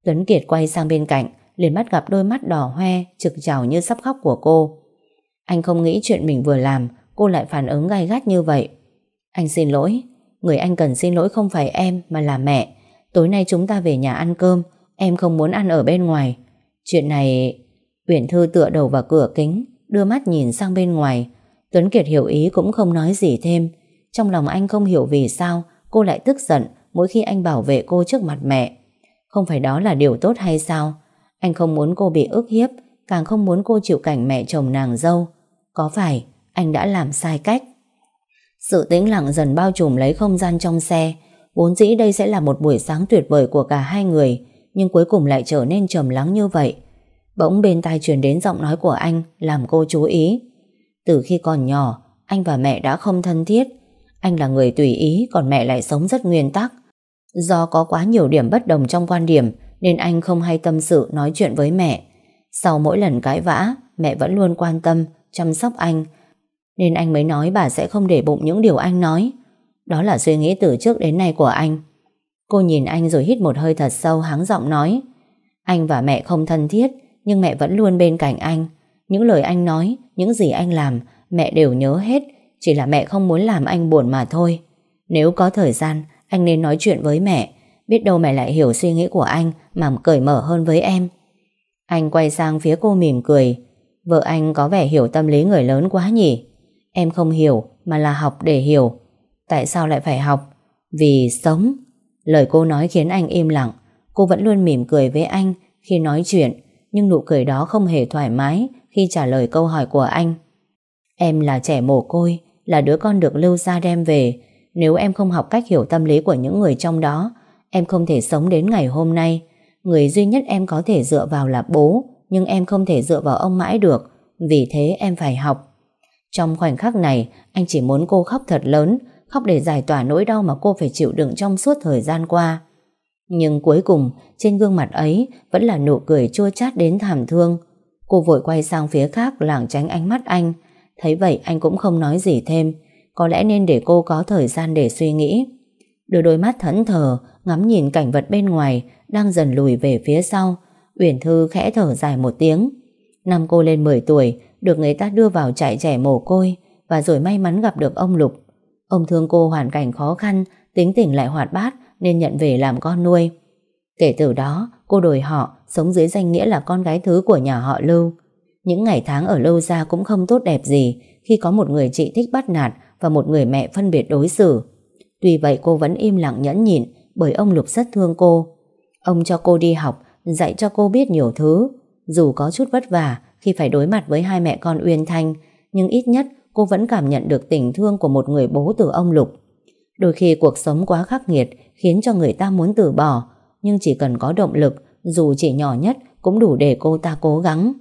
Tuấn Kiệt quay sang bên cạnh, liền bắt gặp đôi mắt đỏ hoe, trực trào như sắp khóc của cô. Anh không nghĩ chuyện mình vừa làm, cô lại phản ứng gay gắt như vậy. Anh xin lỗi, Người anh cần xin lỗi không phải em mà là mẹ. Tối nay chúng ta về nhà ăn cơm, em không muốn ăn ở bên ngoài. Chuyện này... Uyển Thư tựa đầu vào cửa kính, đưa mắt nhìn sang bên ngoài. Tuấn Kiệt hiểu ý cũng không nói gì thêm. Trong lòng anh không hiểu vì sao cô lại tức giận mỗi khi anh bảo vệ cô trước mặt mẹ. Không phải đó là điều tốt hay sao? Anh không muốn cô bị ức hiếp, càng không muốn cô chịu cảnh mẹ chồng nàng dâu. Có phải anh đã làm sai cách? Sự tĩnh lặng dần bao trùm lấy không gian trong xe. Vốn dĩ đây sẽ là một buổi sáng tuyệt vời của cả hai người, nhưng cuối cùng lại trở nên trầm lắng như vậy. Bỗng bên tai truyền đến giọng nói của anh làm cô chú ý. Từ khi còn nhỏ, anh và mẹ đã không thân thiết. Anh là người tùy ý, còn mẹ lại sống rất nguyên tắc. Do có quá nhiều điểm bất đồng trong quan điểm, nên anh không hay tâm sự nói chuyện với mẹ. Sau mỗi lần cãi vã, mẹ vẫn luôn quan tâm, chăm sóc anh, nên anh mới nói bà sẽ không để bụng những điều anh nói. Đó là suy nghĩ từ trước đến nay của anh. Cô nhìn anh rồi hít một hơi thật sâu hắng giọng nói. Anh và mẹ không thân thiết, nhưng mẹ vẫn luôn bên cạnh anh. Những lời anh nói, những gì anh làm, mẹ đều nhớ hết, chỉ là mẹ không muốn làm anh buồn mà thôi. Nếu có thời gian, anh nên nói chuyện với mẹ, biết đâu mẹ lại hiểu suy nghĩ của anh mà cởi mở hơn với em. Anh quay sang phía cô mỉm cười. Vợ anh có vẻ hiểu tâm lý người lớn quá nhỉ? Em không hiểu mà là học để hiểu. Tại sao lại phải học? Vì sống. Lời cô nói khiến anh im lặng. Cô vẫn luôn mỉm cười với anh khi nói chuyện, nhưng nụ cười đó không hề thoải mái khi trả lời câu hỏi của anh. Em là trẻ mồ côi, là đứa con được lưu ra đem về. Nếu em không học cách hiểu tâm lý của những người trong đó, em không thể sống đến ngày hôm nay. Người duy nhất em có thể dựa vào là bố, nhưng em không thể dựa vào ông mãi được. Vì thế em phải học. Trong khoảnh khắc này, anh chỉ muốn cô khóc thật lớn, khóc để giải tỏa nỗi đau mà cô phải chịu đựng trong suốt thời gian qua. Nhưng cuối cùng, trên gương mặt ấy vẫn là nụ cười chua chát đến thảm thương. Cô vội quay sang phía khác lảng tránh ánh mắt anh. Thấy vậy anh cũng không nói gì thêm. Có lẽ nên để cô có thời gian để suy nghĩ. Đưa đôi mắt thẫn thờ, ngắm nhìn cảnh vật bên ngoài, đang dần lùi về phía sau. Uyển Thư khẽ thở dài một tiếng. Năm cô lên 10 tuổi, được người ta đưa vào trại trẻ mồ côi và rồi may mắn gặp được ông Lục. Ông thương cô hoàn cảnh khó khăn, tính tình lại hoạt bát nên nhận về làm con nuôi. Kể từ đó, cô đổi họ, sống dưới danh nghĩa là con gái thứ của nhà họ Lưu. Những ngày tháng ở Lưu gia cũng không tốt đẹp gì khi có một người chị thích bắt nạt và một người mẹ phân biệt đối xử. Tuy vậy cô vẫn im lặng nhẫn nhịn bởi ông Lục rất thương cô. Ông cho cô đi học, dạy cho cô biết nhiều thứ. Dù có chút vất vả khi phải đối mặt với hai mẹ con Uyên Thanh, nhưng ít nhất cô vẫn cảm nhận được tình thương của một người bố từ ông Lục. Đôi khi cuộc sống quá khắc nghiệt khiến cho người ta muốn từ bỏ, nhưng chỉ cần có động lực, dù chỉ nhỏ nhất cũng đủ để cô ta cố gắng.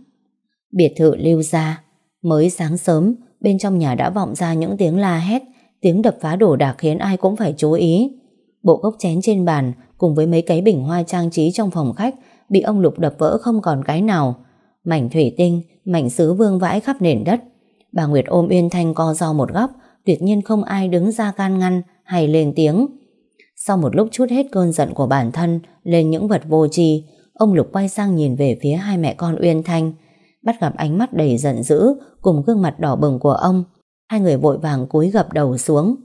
Biệt thự lưu ra, mới sáng sớm, bên trong nhà đã vọng ra những tiếng la hét, tiếng đập phá đổ đạc khiến ai cũng phải chú ý. Bộ gốc chén trên bàn cùng với mấy cái bình hoa trang trí trong phòng khách bị ông Lục đập vỡ không còn cái nào. Mảnh thủy tinh, mảnh sứ vương vãi khắp nền đất. Bà Nguyệt ôm Uyên Thanh co do một góc, tuyệt nhiên không ai đứng ra can ngăn hay lên tiếng. Sau một lúc chút hết cơn giận của bản thân lên những vật vô tri, ông Lục quay sang nhìn về phía hai mẹ con Uyên Thanh, bắt gặp ánh mắt đầy giận dữ cùng gương mặt đỏ bừng của ông. Hai người vội vàng cúi gập đầu xuống.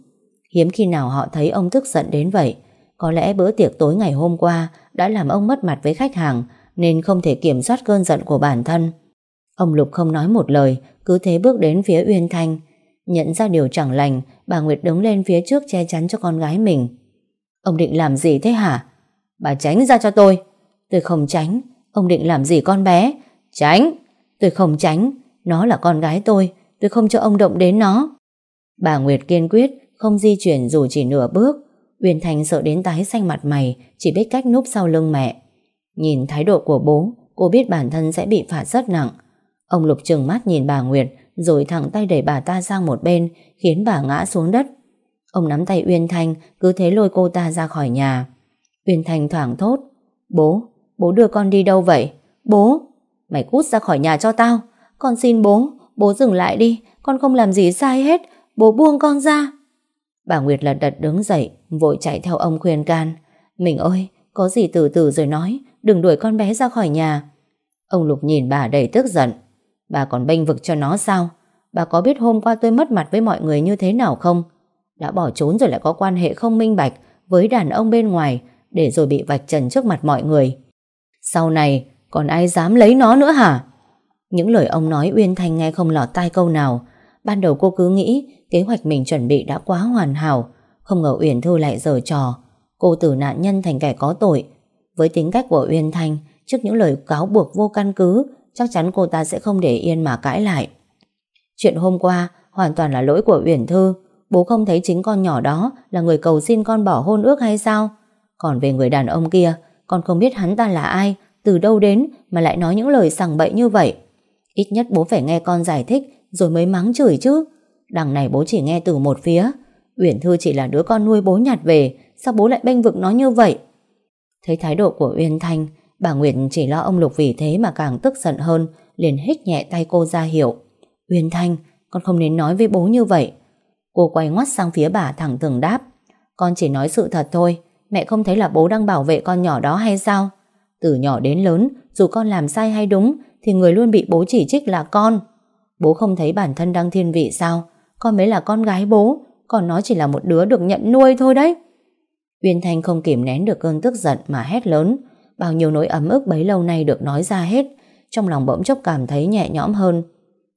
Hiếm khi nào họ thấy ông tức giận đến vậy. Có lẽ bữa tiệc tối ngày hôm qua đã làm ông mất mặt với khách hàng nên không thể kiểm soát cơn giận của bản thân. Ông Lục không nói một lời, cứ thế bước đến phía Uyên Thanh. Nhận ra điều chẳng lành, bà Nguyệt đứng lên phía trước che chắn cho con gái mình. Ông định làm gì thế hả? Bà tránh ra cho tôi. Tôi không tránh. Ông định làm gì con bé? Tránh. Tôi không tránh. Nó là con gái tôi. Tôi không cho ông động đến nó. Bà Nguyệt kiên quyết, không di chuyển dù chỉ nửa bước. Uyên Thanh sợ đến tái xanh mặt mày, chỉ biết cách núp sau lưng mẹ. Nhìn thái độ của bố, cô biết bản thân sẽ bị phạt rất nặng. Ông Lục trừng mắt nhìn bà Nguyệt, rồi thẳng tay đẩy bà ta sang một bên, khiến bà ngã xuống đất. Ông nắm tay Uyên Thanh, cứ thế lôi cô ta ra khỏi nhà. Uyên Thanh thoảng thốt. Bố, bố đưa con đi đâu vậy? Bố, mày cút ra khỏi nhà cho tao. Con xin bố, bố dừng lại đi, con không làm gì sai hết, bố buông con ra. Bà Nguyệt lật đật đứng dậy, vội chạy theo ông khuyên can. Mình ơi, có gì từ từ rồi nói, đừng đuổi con bé ra khỏi nhà. Ông Lục nhìn bà đầy tức giận. Bà còn bênh vực cho nó sao? Bà có biết hôm qua tôi mất mặt với mọi người như thế nào không? Đã bỏ trốn rồi lại có quan hệ không minh bạch với đàn ông bên ngoài để rồi bị vạch trần trước mặt mọi người. Sau này còn ai dám lấy nó nữa hả? Những lời ông nói Uyên Thanh nghe không lọt tai câu nào. Ban đầu cô cứ nghĩ kế hoạch mình chuẩn bị đã quá hoàn hảo. Không ngờ Uyển Thư lại giở trò. Cô từ nạn nhân thành kẻ có tội. Với tính cách của Uyên Thanh, trước những lời cáo buộc vô căn cứ, chắc chắn cô ta sẽ không để yên mà cãi lại. Chuyện hôm qua hoàn toàn là lỗi của Uyển Thư. Bố không thấy chính con nhỏ đó là người cầu xin con bỏ hôn ước hay sao? Còn về người đàn ông kia, con không biết hắn ta là ai, từ đâu đến mà lại nói những lời sằng bậy như vậy. Ít nhất bố phải nghe con giải thích rồi mới mắng chửi chứ. Đằng này bố chỉ nghe từ một phía. Uyển Thư chỉ là đứa con nuôi bố nhặt về, sao bố lại bênh vực nó như vậy? Thấy thái độ của Uyên Thanh, bà Nguyệt chỉ lo ông Lục vì thế mà càng tức giận hơn, liền hít nhẹ tay cô ra hiệu. Uyên Thanh, con không nên nói với bố như vậy. Cô quay ngoắt sang phía bà thẳng thừng đáp. Con chỉ nói sự thật thôi, mẹ không thấy là bố đang bảo vệ con nhỏ đó hay sao? Từ nhỏ đến lớn, dù con làm sai hay đúng, thì người luôn bị bố chỉ trích là con. Bố không thấy bản thân đang thiên vị sao? Con mới là con gái bố, còn nó chỉ là một đứa được nhận nuôi thôi đấy. Uyên Thanh không kìm nén được cơn tức giận mà hét lớn. Bao nhiêu nỗi ấm ức bấy lâu nay được nói ra hết. Trong lòng bỗng chốc cảm thấy nhẹ nhõm hơn.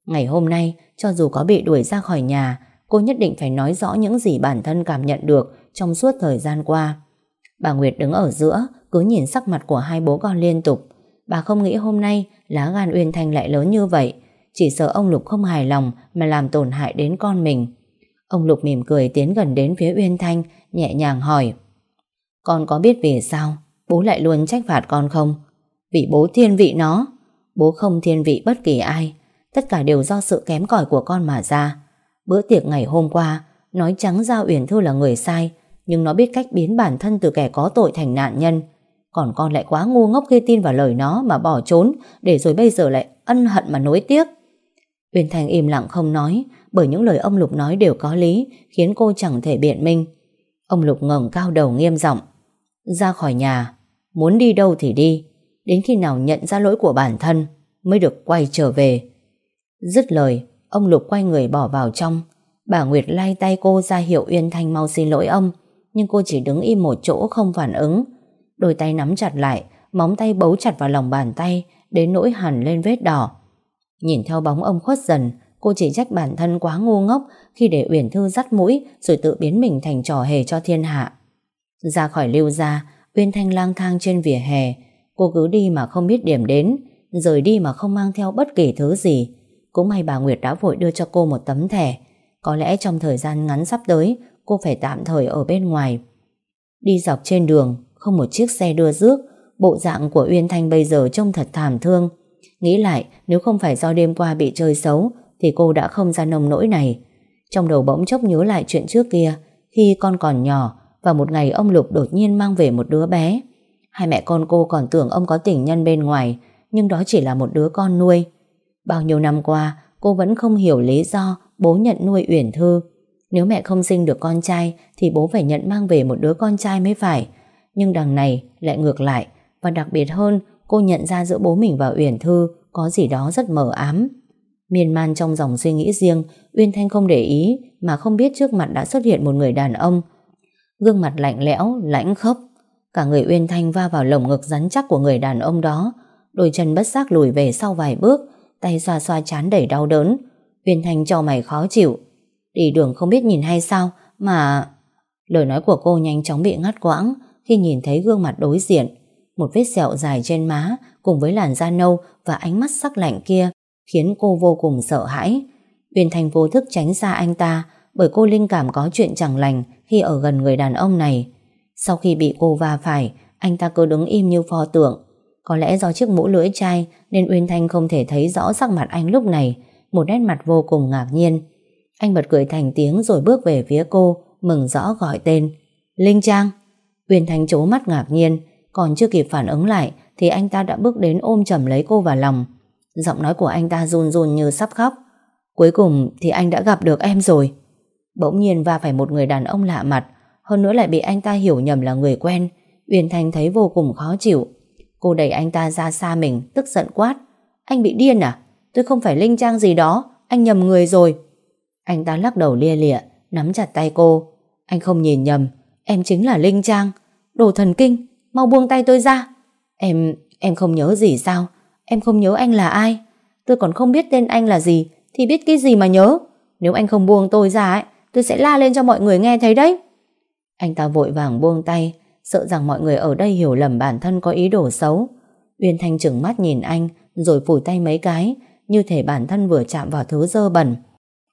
Ngày hôm nay, cho dù có bị đuổi ra khỏi nhà, cô nhất định phải nói rõ những gì bản thân cảm nhận được trong suốt thời gian qua. Bà Nguyệt đứng ở giữa, cứ nhìn sắc mặt của hai bố con liên tục. Bà không nghĩ hôm nay lá gan Uyên Thanh lại lớn như vậy. Chỉ sợ ông Lục không hài lòng mà làm tổn hại đến con mình. Ông Lục mỉm cười tiến gần đến phía Uyên Thanh, nhẹ nhàng hỏi. Con có biết vì sao bố lại luôn trách phạt con không? Vì bố thiên vị nó. Bố không thiên vị bất kỳ ai. Tất cả đều do sự kém cỏi của con mà ra. Bữa tiệc ngày hôm qua, nói trắng ra Uyển Thư là người sai, nhưng nó biết cách biến bản thân từ kẻ có tội thành nạn nhân. Còn con lại quá ngu ngốc khi tin vào lời nó mà bỏ trốn, để rồi bây giờ lại ân hận mà nối tiếc. uyển thành im lặng không nói, bởi những lời ông Lục nói đều có lý, khiến cô chẳng thể biện minh. Ông Lục ngẩng cao đầu nghiêm giọng ra khỏi nhà, muốn đi đâu thì đi, đến khi nào nhận ra lỗi của bản thân mới được quay trở về. Dứt lời, ông Lục quay người bỏ vào trong. Bà Nguyệt lay tay cô ra hiệu Uyên Thanh mau xin lỗi ông, nhưng cô chỉ đứng im một chỗ không phản ứng. Đôi tay nắm chặt lại, móng tay bấu chặt vào lòng bàn tay, đến nỗi hẳn lên vết đỏ. Nhìn theo bóng ông khuất dần, cô chỉ trách bản thân quá ngu ngốc khi để Uyển Thư dắt mũi rồi tự biến mình thành trò hề cho thiên hạ. Ra khỏi lưu gia, Uyên Thanh lang thang trên vỉa hè. Cô cứ đi mà không biết điểm đến, rời đi mà không mang theo bất kỳ thứ gì. Cũng may bà Nguyệt đã vội đưa cho cô một tấm thẻ. Có lẽ trong thời gian ngắn sắp tới, cô phải tạm thời ở bên ngoài. Đi dọc trên đường, không một chiếc xe đưa rước, bộ dạng của Uyên Thanh bây giờ trông thật thảm thương. Nghĩ lại, nếu không phải do đêm qua bị chơi xấu, thì cô đã không ra nông nỗi này. Trong đầu bỗng chốc nhớ lại chuyện trước kia, khi con còn nhỏ, và một ngày ông Lục đột nhiên mang về một đứa bé. Hai mẹ con cô còn tưởng ông có tình nhân bên ngoài, nhưng đó chỉ là một đứa con nuôi. Bao nhiêu năm qua, cô vẫn không hiểu lý do bố nhận nuôi Uyển Thư. Nếu mẹ không sinh được con trai, thì bố phải nhận mang về một đứa con trai mới phải. Nhưng đằng này lại ngược lại, và đặc biệt hơn, cô nhận ra giữa bố mình và Uyển Thư có gì đó rất mờ ám. Miên man trong dòng suy nghĩ riêng, Uyên Thanh không để ý mà không biết trước mặt đã xuất hiện một người đàn ông Gương mặt lạnh lẽo, lãnh khốc. Cả người Uyên Thanh va vào lồng ngực rắn chắc của người đàn ông đó. Đôi chân bất giác lùi về sau vài bước Tay xoa xoa chán đầy đau đớn. Uyên Thanh cho mày khó chịu. Đi đường không biết nhìn hay sao Mà... Lời nói của cô nhanh chóng bị ngắt quãng Khi nhìn thấy gương mặt đối diện. Một vết sẹo dài trên má Cùng với làn da nâu và ánh mắt sắc lạnh kia Khiến cô vô cùng sợ hãi. Uyên Thanh vô thức tránh xa anh ta bởi cô linh cảm có chuyện chẳng lành khi ở gần người đàn ông này. Sau khi bị cô va phải, anh ta cứ đứng im như pho tượng. Có lẽ do chiếc mũ lưỡi chai nên Uyên Thanh không thể thấy rõ sắc mặt anh lúc này, một nét mặt vô cùng ngạc nhiên. Anh bật cười thành tiếng rồi bước về phía cô, mừng rõ gọi tên. Linh Trang! Uyên Thanh chố mắt ngạc nhiên, còn chưa kịp phản ứng lại thì anh ta đã bước đến ôm chầm lấy cô vào lòng. Giọng nói của anh ta run run như sắp khóc. Cuối cùng thì anh đã gặp được em rồi. Bỗng nhiên va phải một người đàn ông lạ mặt Hơn nữa lại bị anh ta hiểu nhầm là người quen. Uyên Thanh thấy vô cùng khó chịu. Cô đẩy anh ta ra xa mình Tức giận quát. Anh bị điên à? Tôi không phải linh trang gì đó Anh nhầm người rồi. Anh ta lắc đầu lia lịa Nắm chặt tay cô. Anh không nhìn nhầm Em chính là Linh Trang. Đồ thần kinh Mau buông tay tôi ra. Em, em không nhớ gì sao? Em không nhớ anh là ai? Tôi còn không biết tên anh là gì Thì biết cái gì mà nhớ? Nếu anh không buông tôi ra ấy Tôi sẽ la lên cho mọi người nghe thấy đấy. Anh ta vội vàng buông tay, Sợ rằng mọi người ở đây hiểu lầm bản thân có ý đồ xấu. Uyên Thanh chừng mắt nhìn anh, Rồi phủi tay mấy cái, Như thể bản thân vừa chạm vào thứ dơ bẩn.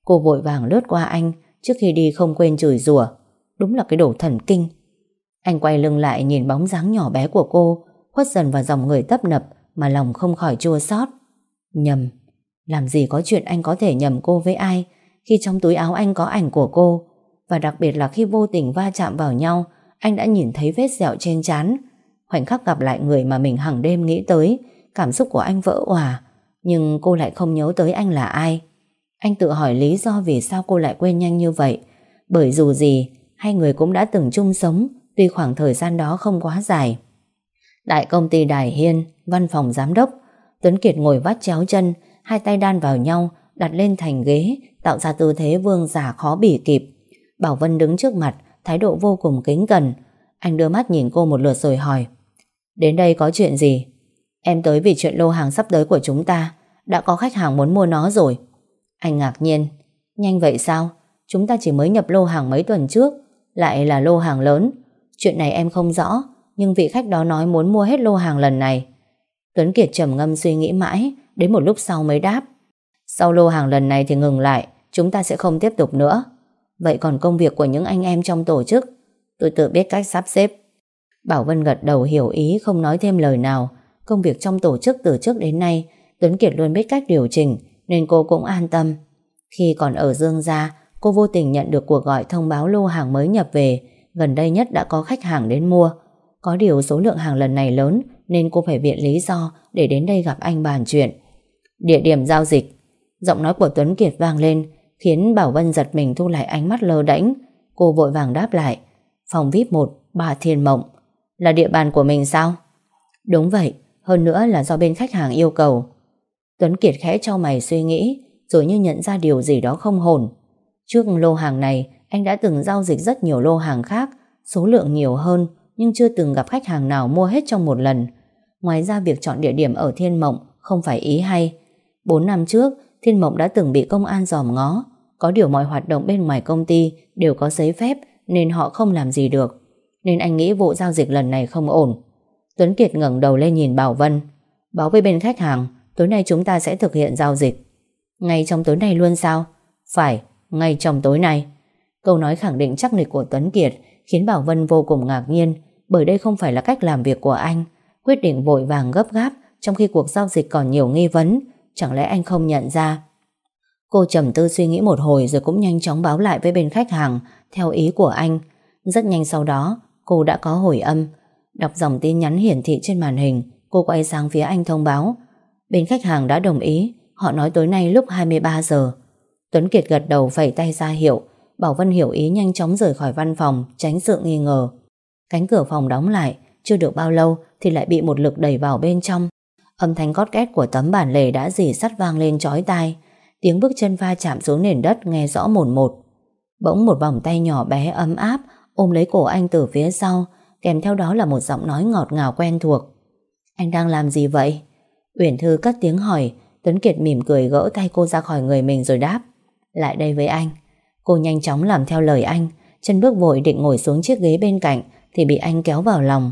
Cô vội vàng lướt qua anh, Trước khi đi không quên chửi rủa. Đúng là cái đồ thần kinh. Anh quay lưng lại nhìn bóng dáng nhỏ bé của cô, Khuất dần vào dòng người tấp nập Mà lòng không khỏi chua xót. Nhầm, Làm gì có chuyện anh có thể nhầm cô với ai? Khi trong túi áo anh có ảnh của cô, Và đặc biệt là khi vô tình va chạm vào nhau, Anh đã nhìn thấy vết dẹo trên trán. Khoảnh khắc gặp lại người mà mình hàng đêm nghĩ tới, Cảm xúc của anh vỡ òa, Nhưng cô lại không nhớ tới anh là ai. Anh tự hỏi lý do vì sao cô lại quên nhanh như vậy. Bởi dù gì, Hai người cũng đã từng chung sống, Tuy khoảng thời gian đó không quá dài. Đại công ty Đài Hiên, Văn phòng giám đốc, Tuấn Kiệt ngồi vắt chéo chân, Hai tay đan vào nhau Đặt lên thành ghế, Tạo ra tư thế vương giả khó bỉ kịp. Bảo Vân đứng trước mặt, Thái độ vô cùng kính cẩn. Anh đưa mắt nhìn cô một lượt rồi hỏi, Đến đây có chuyện gì? Em tới vì chuyện lô hàng sắp tới của chúng ta, Đã có khách hàng muốn mua nó rồi. Anh ngạc nhiên, Nhanh vậy sao? Chúng ta chỉ mới nhập lô hàng mấy tuần trước, Lại là lô hàng lớn. Chuyện này em không rõ, Nhưng vị khách đó nói muốn mua hết lô hàng lần này. Tuấn Kiệt trầm ngâm suy nghĩ mãi, Đến một lúc sau mới đáp sau lô hàng lần này thì ngừng lại, Chúng ta sẽ không tiếp tục nữa. Vậy còn công việc của những anh em trong tổ chức? Tôi tự biết cách sắp xếp. Bảo Vân gật đầu hiểu ý, không nói thêm lời nào. Công việc trong tổ chức từ trước đến nay, Tuấn Kiệt luôn biết cách điều chỉnh, Nên cô cũng an tâm. Khi còn ở Dương Gia, Cô vô tình nhận được cuộc gọi thông báo lô hàng mới nhập về. Gần đây nhất đã có khách hàng đến mua. Có điều số lượng hàng lần này lớn, Nên cô phải viện lý do Để đến đây gặp anh bàn chuyện. Địa điểm giao dịch. Giọng nói của Tuấn Kiệt vang lên Khiến Bảo Vân giật mình thu lại ánh mắt lơ đễnh. Cô vội vàng đáp lại Phòng VIP 1, bà Thiên Mộng. Là địa bàn của mình sao? Đúng vậy, hơn nữa là do bên khách hàng yêu cầu. Tuấn Kiệt khẽ cho mày suy nghĩ Rồi như nhận ra điều gì đó không hồn. Trước lô hàng này Anh đã từng giao dịch rất nhiều lô hàng khác Số lượng nhiều hơn Nhưng chưa từng gặp khách hàng nào mua hết trong một lần. Ngoài ra việc chọn địa điểm ở Thiên Mộng Không phải ý hay. 4 năm trước Thiên Mộng đã từng bị công an dòm ngó. Có điều mọi hoạt động bên ngoài công ty Đều có giấy phép Nên họ không làm gì được. Nên anh nghĩ vụ giao dịch lần này không ổn. Tuấn Kiệt ngẩng đầu lên nhìn Bảo Vân. Báo với bên khách hàng Tối nay chúng ta sẽ thực hiện giao dịch. Ngay trong tối nay luôn sao? Phải, ngay trong tối nay. Câu nói khẳng định chắc nịch của Tuấn Kiệt Khiến Bảo Vân vô cùng ngạc nhiên Bởi đây không phải là cách làm việc của anh. Quyết định vội vàng gấp gáp Trong khi cuộc giao dịch còn nhiều nghi vấn Chẳng lẽ anh không nhận ra? Cô trầm tư suy nghĩ một hồi Rồi cũng nhanh chóng báo lại với bên khách hàng, Theo ý của anh. Rất nhanh sau đó, cô đã có hồi âm. Đọc dòng tin nhắn hiển thị trên màn hình, Cô quay sang phía anh thông báo. Bên khách hàng đã đồng ý, Họ nói tối nay lúc 23 giờ. Tuấn Kiệt gật đầu phẩy tay ra hiệu. Bảo Vân hiểu ý nhanh chóng rời khỏi văn phòng, Tránh sự nghi ngờ. Cánh cửa phòng đóng lại, Chưa được bao lâu thì lại bị một lực đẩy vào bên trong. Âm thanh gót két của tấm bản lề đã dì sắt vang lên chói tai. Tiếng bước chân va chạm xuống nền đất nghe rõ mồn một. Bỗng một vòng tay nhỏ bé ấm áp Ôm lấy cổ anh từ phía sau, Kèm theo đó là một giọng nói ngọt ngào quen thuộc. Anh đang làm gì vậy? Uyển Thư cất tiếng hỏi, Tuấn Kiệt mỉm cười gỡ tay cô ra khỏi người mình rồi đáp. Lại đây với anh. Cô nhanh chóng làm theo lời anh, Chân bước vội định ngồi xuống chiếc ghế bên cạnh Thì bị anh kéo vào lòng.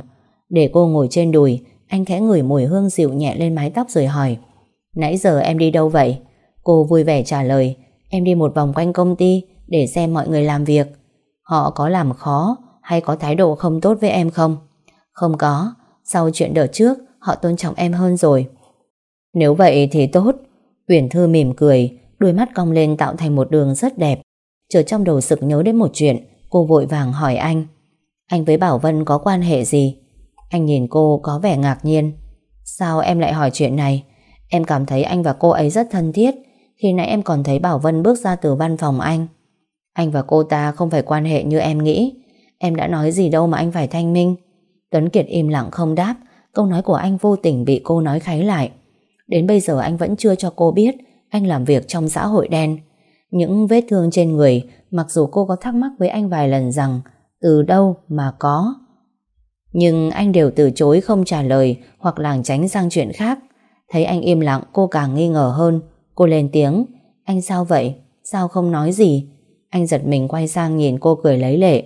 Để cô ngồi trên đùi anh khẽ ngửi mùi hương dịu nhẹ lên mái tóc rồi hỏi Nãy giờ em đi đâu vậy? Cô vui vẻ trả lời Em đi một vòng quanh công ty Để xem mọi người làm việc Họ có làm khó hay có thái độ không tốt với em không? Không có, sau chuyện đợt trước họ tôn trọng em hơn rồi. Nếu vậy thì tốt. Uyển Thư mỉm cười, đôi mắt cong lên tạo thành một đường rất đẹp. Chờ trong đầu sực nhớ đến một chuyện, cô vội vàng hỏi anh. Anh với Bảo Vân có quan hệ gì? Anh nhìn cô có vẻ ngạc nhiên. Sao em lại hỏi chuyện này? Em cảm thấy anh và cô ấy rất thân thiết. Khi nãy em còn thấy Bảo Vân bước ra từ văn phòng anh. Anh và cô ta không phải quan hệ như em nghĩ. Em đã nói gì đâu mà anh phải thanh minh Tuấn Kiệt im lặng không đáp Câu nói của anh vô tình bị cô nói kháy lại Đến bây giờ anh vẫn chưa cho cô biết Anh làm việc trong xã hội đen Những vết thương trên người, Mặc dù cô có thắc mắc với anh vài lần rằng Từ đâu mà có nhưng anh đều từ chối không trả lời Hoặc làng tránh sang chuyện khác. Thấy anh im lặng, cô càng nghi ngờ hơn. Cô lên tiếng, Anh sao vậy? Sao không nói gì? Anh giật mình quay sang nhìn cô cười lấy lệ.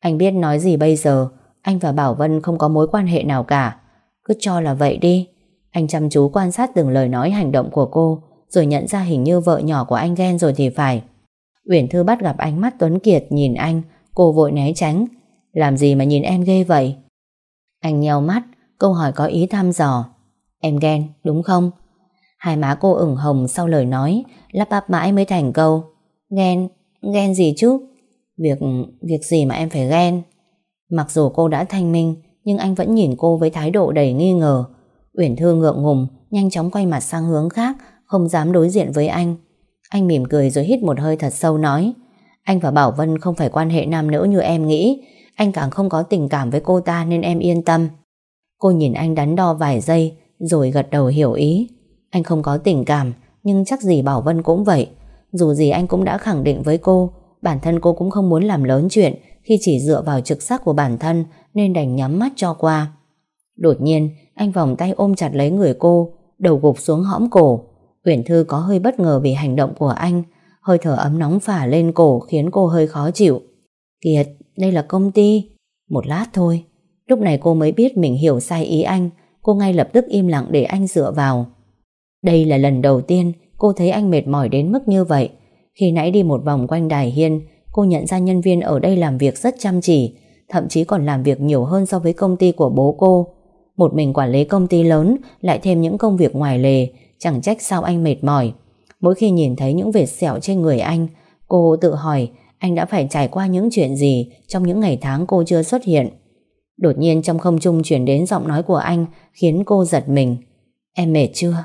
Anh biết nói gì bây giờ? Anh và Bảo Vân không có mối quan hệ nào cả. Cứ cho là vậy đi. Anh chăm chú quan sát từng lời nói hành động của cô, Rồi nhận ra hình như vợ nhỏ của anh ghen rồi thì phải. Uyển Thư bắt gặp ánh mắt Tuấn Kiệt nhìn anh. Cô vội né tránh. Làm gì mà nhìn em ghê vậy? Anh nheo mắt Câu hỏi có ý thăm dò. Em ghen đúng không? Hai má cô ửng hồng sau lời nói Lắp bắp mãi mới thành câu. Ghen, ghen gì chứ? Việc, việc gì mà em phải ghen? Mặc dù cô đã thanh minh Nhưng anh vẫn nhìn cô với thái độ đầy nghi ngờ. Uyển Thư ngượng ngùng Nhanh chóng quay mặt sang hướng khác Không dám đối diện với anh. Anh mỉm cười rồi hít một hơi thật sâu nói Anh và Bảo Vân không phải quan hệ nam nữ như em nghĩ. Anh càng không có tình cảm với cô ta Nên em yên tâm. Cô nhìn anh đắn đo vài giây Rồi gật đầu hiểu ý. Anh không có tình cảm Nhưng chắc gì Bảo Vân cũng vậy. Dù gì anh cũng đã khẳng định với cô Bản thân cô cũng không muốn làm lớn chuyện Khi chỉ dựa vào trực giác của bản thân Nên đành nhắm mắt cho qua. Đột nhiên anh vòng tay ôm chặt lấy người cô Đầu gục xuống hõm cổ. Uyển Thư có hơi bất ngờ vì hành động của anh. Hơi thở ấm nóng phả lên cổ Khiến cô hơi khó chịu. Kiệt, đây là công ty. Một lát thôi. Lúc này cô mới biết mình hiểu sai ý anh. Cô ngay lập tức im lặng để anh dựa vào. Đây là lần đầu tiên Cô thấy anh mệt mỏi đến mức như vậy. Khi nãy đi một vòng quanh đài hiên, Cô nhận ra nhân viên ở đây làm việc rất chăm chỉ, Thậm chí còn làm việc nhiều hơn so với công ty của bố cô. Một mình quản lý công ty lớn, Lại thêm những công việc ngoài lề, Chẳng trách sao anh mệt mỏi. Mỗi khi nhìn thấy những vệt sẹo trên người anh, Cô tự hỏi anh đã phải trải qua những chuyện gì Trong những ngày tháng cô chưa xuất hiện? Đột nhiên trong không trung chuyển đến giọng nói của anh Khiến cô giật mình. Em mệt chưa?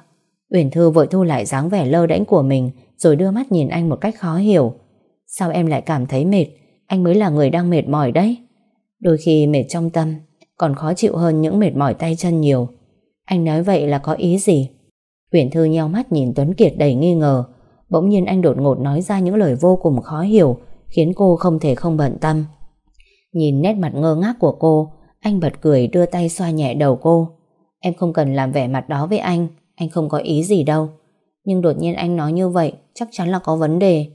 Uyển Thư vội thu lại dáng vẻ lơ đễnh của mình Rồi đưa mắt nhìn anh một cách khó hiểu. Sao em lại cảm thấy mệt? Anh mới là người đang mệt mỏi đấy. Đôi khi mệt trong tâm, Còn khó chịu hơn những mệt mỏi tay chân nhiều. Anh nói vậy là có ý gì? Uyển Thư nheo mắt nhìn Tuấn Kiệt đầy nghi ngờ. Bỗng nhiên anh đột ngột nói ra những lời vô cùng khó hiểu Khiến cô không thể không bận tâm. Nhìn nét mặt ngơ ngác của cô, anh bật cười đưa tay xoa nhẹ đầu cô. Em không cần làm vẻ mặt đó với anh Anh không có ý gì đâu. Nhưng đột nhiên anh nói như vậy, Chắc chắn là có vấn đề.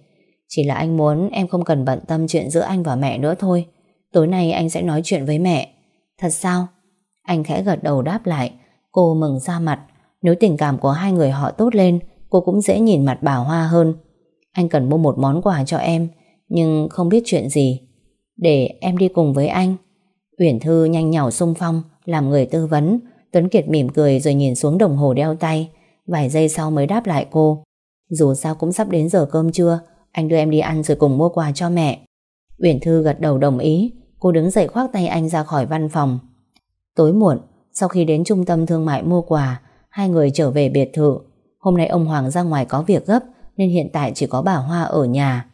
Chỉ là anh muốn em không cần bận tâm chuyện giữa anh và mẹ nữa thôi. Tối nay anh sẽ nói chuyện với mẹ. Thật sao? Anh khẽ gật đầu đáp lại. Cô mừng ra mặt. Nếu tình cảm của hai người họ tốt lên, Cô cũng dễ nhìn mặt bà Hoa hơn. Anh cần mua một món quà cho em. Nhưng không biết chuyện gì. Để em đi cùng với anh. Uyển Thư nhanh nhỏ xung phong, Làm người tư vấn. Tuấn Kiệt mỉm cười rồi nhìn xuống đồng hồ đeo tay. Vài giây sau mới đáp lại cô. Dù sao cũng sắp đến giờ cơm trưa, Anh đưa em đi ăn rồi cùng mua quà cho mẹ. Uyển Thư gật đầu đồng ý. Cô đứng dậy khoác tay anh ra khỏi văn phòng. Tối muộn, Sau khi đến trung tâm thương mại mua quà, Hai người trở về biệt thự. Hôm nay ông Hoàng ra ngoài có việc gấp, Nên hiện tại chỉ có bà Hoa ở nhà.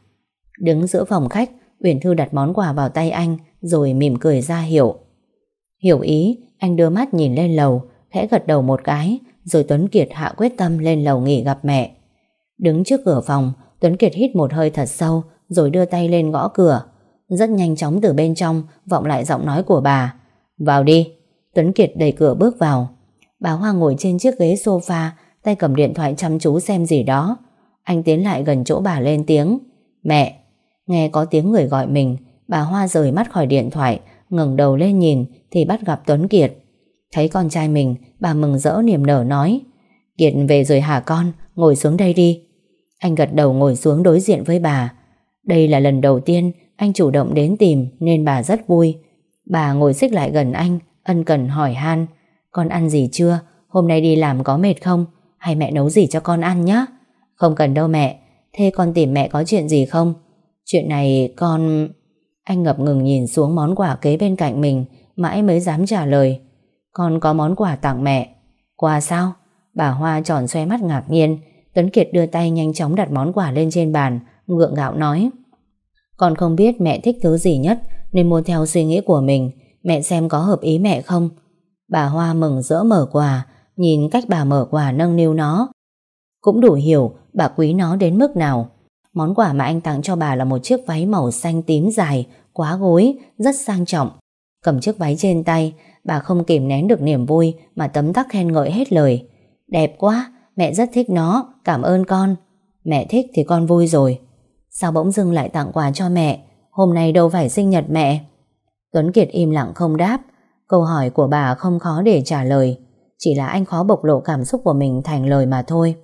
Đứng giữa phòng khách Uyển Thư đặt món quà vào tay anh rồi mỉm cười ra hiểu. Hiểu ý, anh đưa mắt nhìn lên lầu, khẽ gật đầu một cái, rồi Tuấn Kiệt hạ quyết tâm lên lầu nghỉ gặp mẹ. Đứng trước cửa phòng, Tuấn Kiệt hít một hơi thật sâu, rồi đưa tay lên gõ cửa. Rất nhanh chóng từ bên trong, vọng lại giọng nói của bà. Vào đi. Tuấn Kiệt đẩy cửa bước vào. Bà Hoa ngồi trên chiếc ghế sofa, tay cầm điện thoại chăm chú xem gì đó. Anh tiến lại gần chỗ bà lên tiếng. Mẹ! Nghe có tiếng người gọi mình, Bà Hoa rời mắt khỏi điện thoại ngẩng đầu lên nhìn Thì bắt gặp Tuấn Kiệt. Thấy con trai mình Bà mừng rỡ niềm nở nói Kiệt về rồi hả con? Ngồi xuống đây đi. Anh gật đầu ngồi xuống đối diện với bà. Đây là lần đầu tiên anh chủ động đến tìm Nên bà rất vui. Bà ngồi xích lại gần anh Ân cần hỏi han Con ăn gì chưa? Hôm nay đi làm có mệt không? Hay mẹ nấu gì cho con ăn nhé Không cần đâu mẹ. Thế con tìm mẹ có chuyện gì không? Chuyện này con... Anh ngập ngừng nhìn xuống món quà kế bên cạnh mình, Mãi mới dám trả lời. Con có món quà tặng mẹ. Quà sao? Bà Hoa tròn xoe mắt ngạc nhiên. Tuấn Kiệt đưa tay nhanh chóng đặt món quà lên trên bàn, Ngượng gạo nói. Con không biết mẹ thích thứ gì nhất, Nên mua theo suy nghĩ của mình. Mẹ xem có hợp ý mẹ không? Bà Hoa mừng rỡ mở quà, Nhìn cách bà mở quà nâng niu nó. Cũng đủ hiểu bà quý nó đến mức nào. Món quà mà anh tặng cho bà là một chiếc váy màu xanh tím dài, quá gối, rất sang trọng. Cầm chiếc váy trên tay, bà không kìm nén được niềm vui mà tấm tắc khen ngợi hết lời. Đẹp quá, mẹ rất thích nó, cảm ơn con. Mẹ thích thì con vui rồi. Sao bỗng dưng lại tặng quà cho mẹ? Hôm nay đâu phải sinh nhật mẹ. Tuấn Kiệt im lặng không đáp. Câu hỏi của bà không khó để trả lời. Chỉ là anh khó bộc lộ cảm xúc của mình thành lời mà thôi.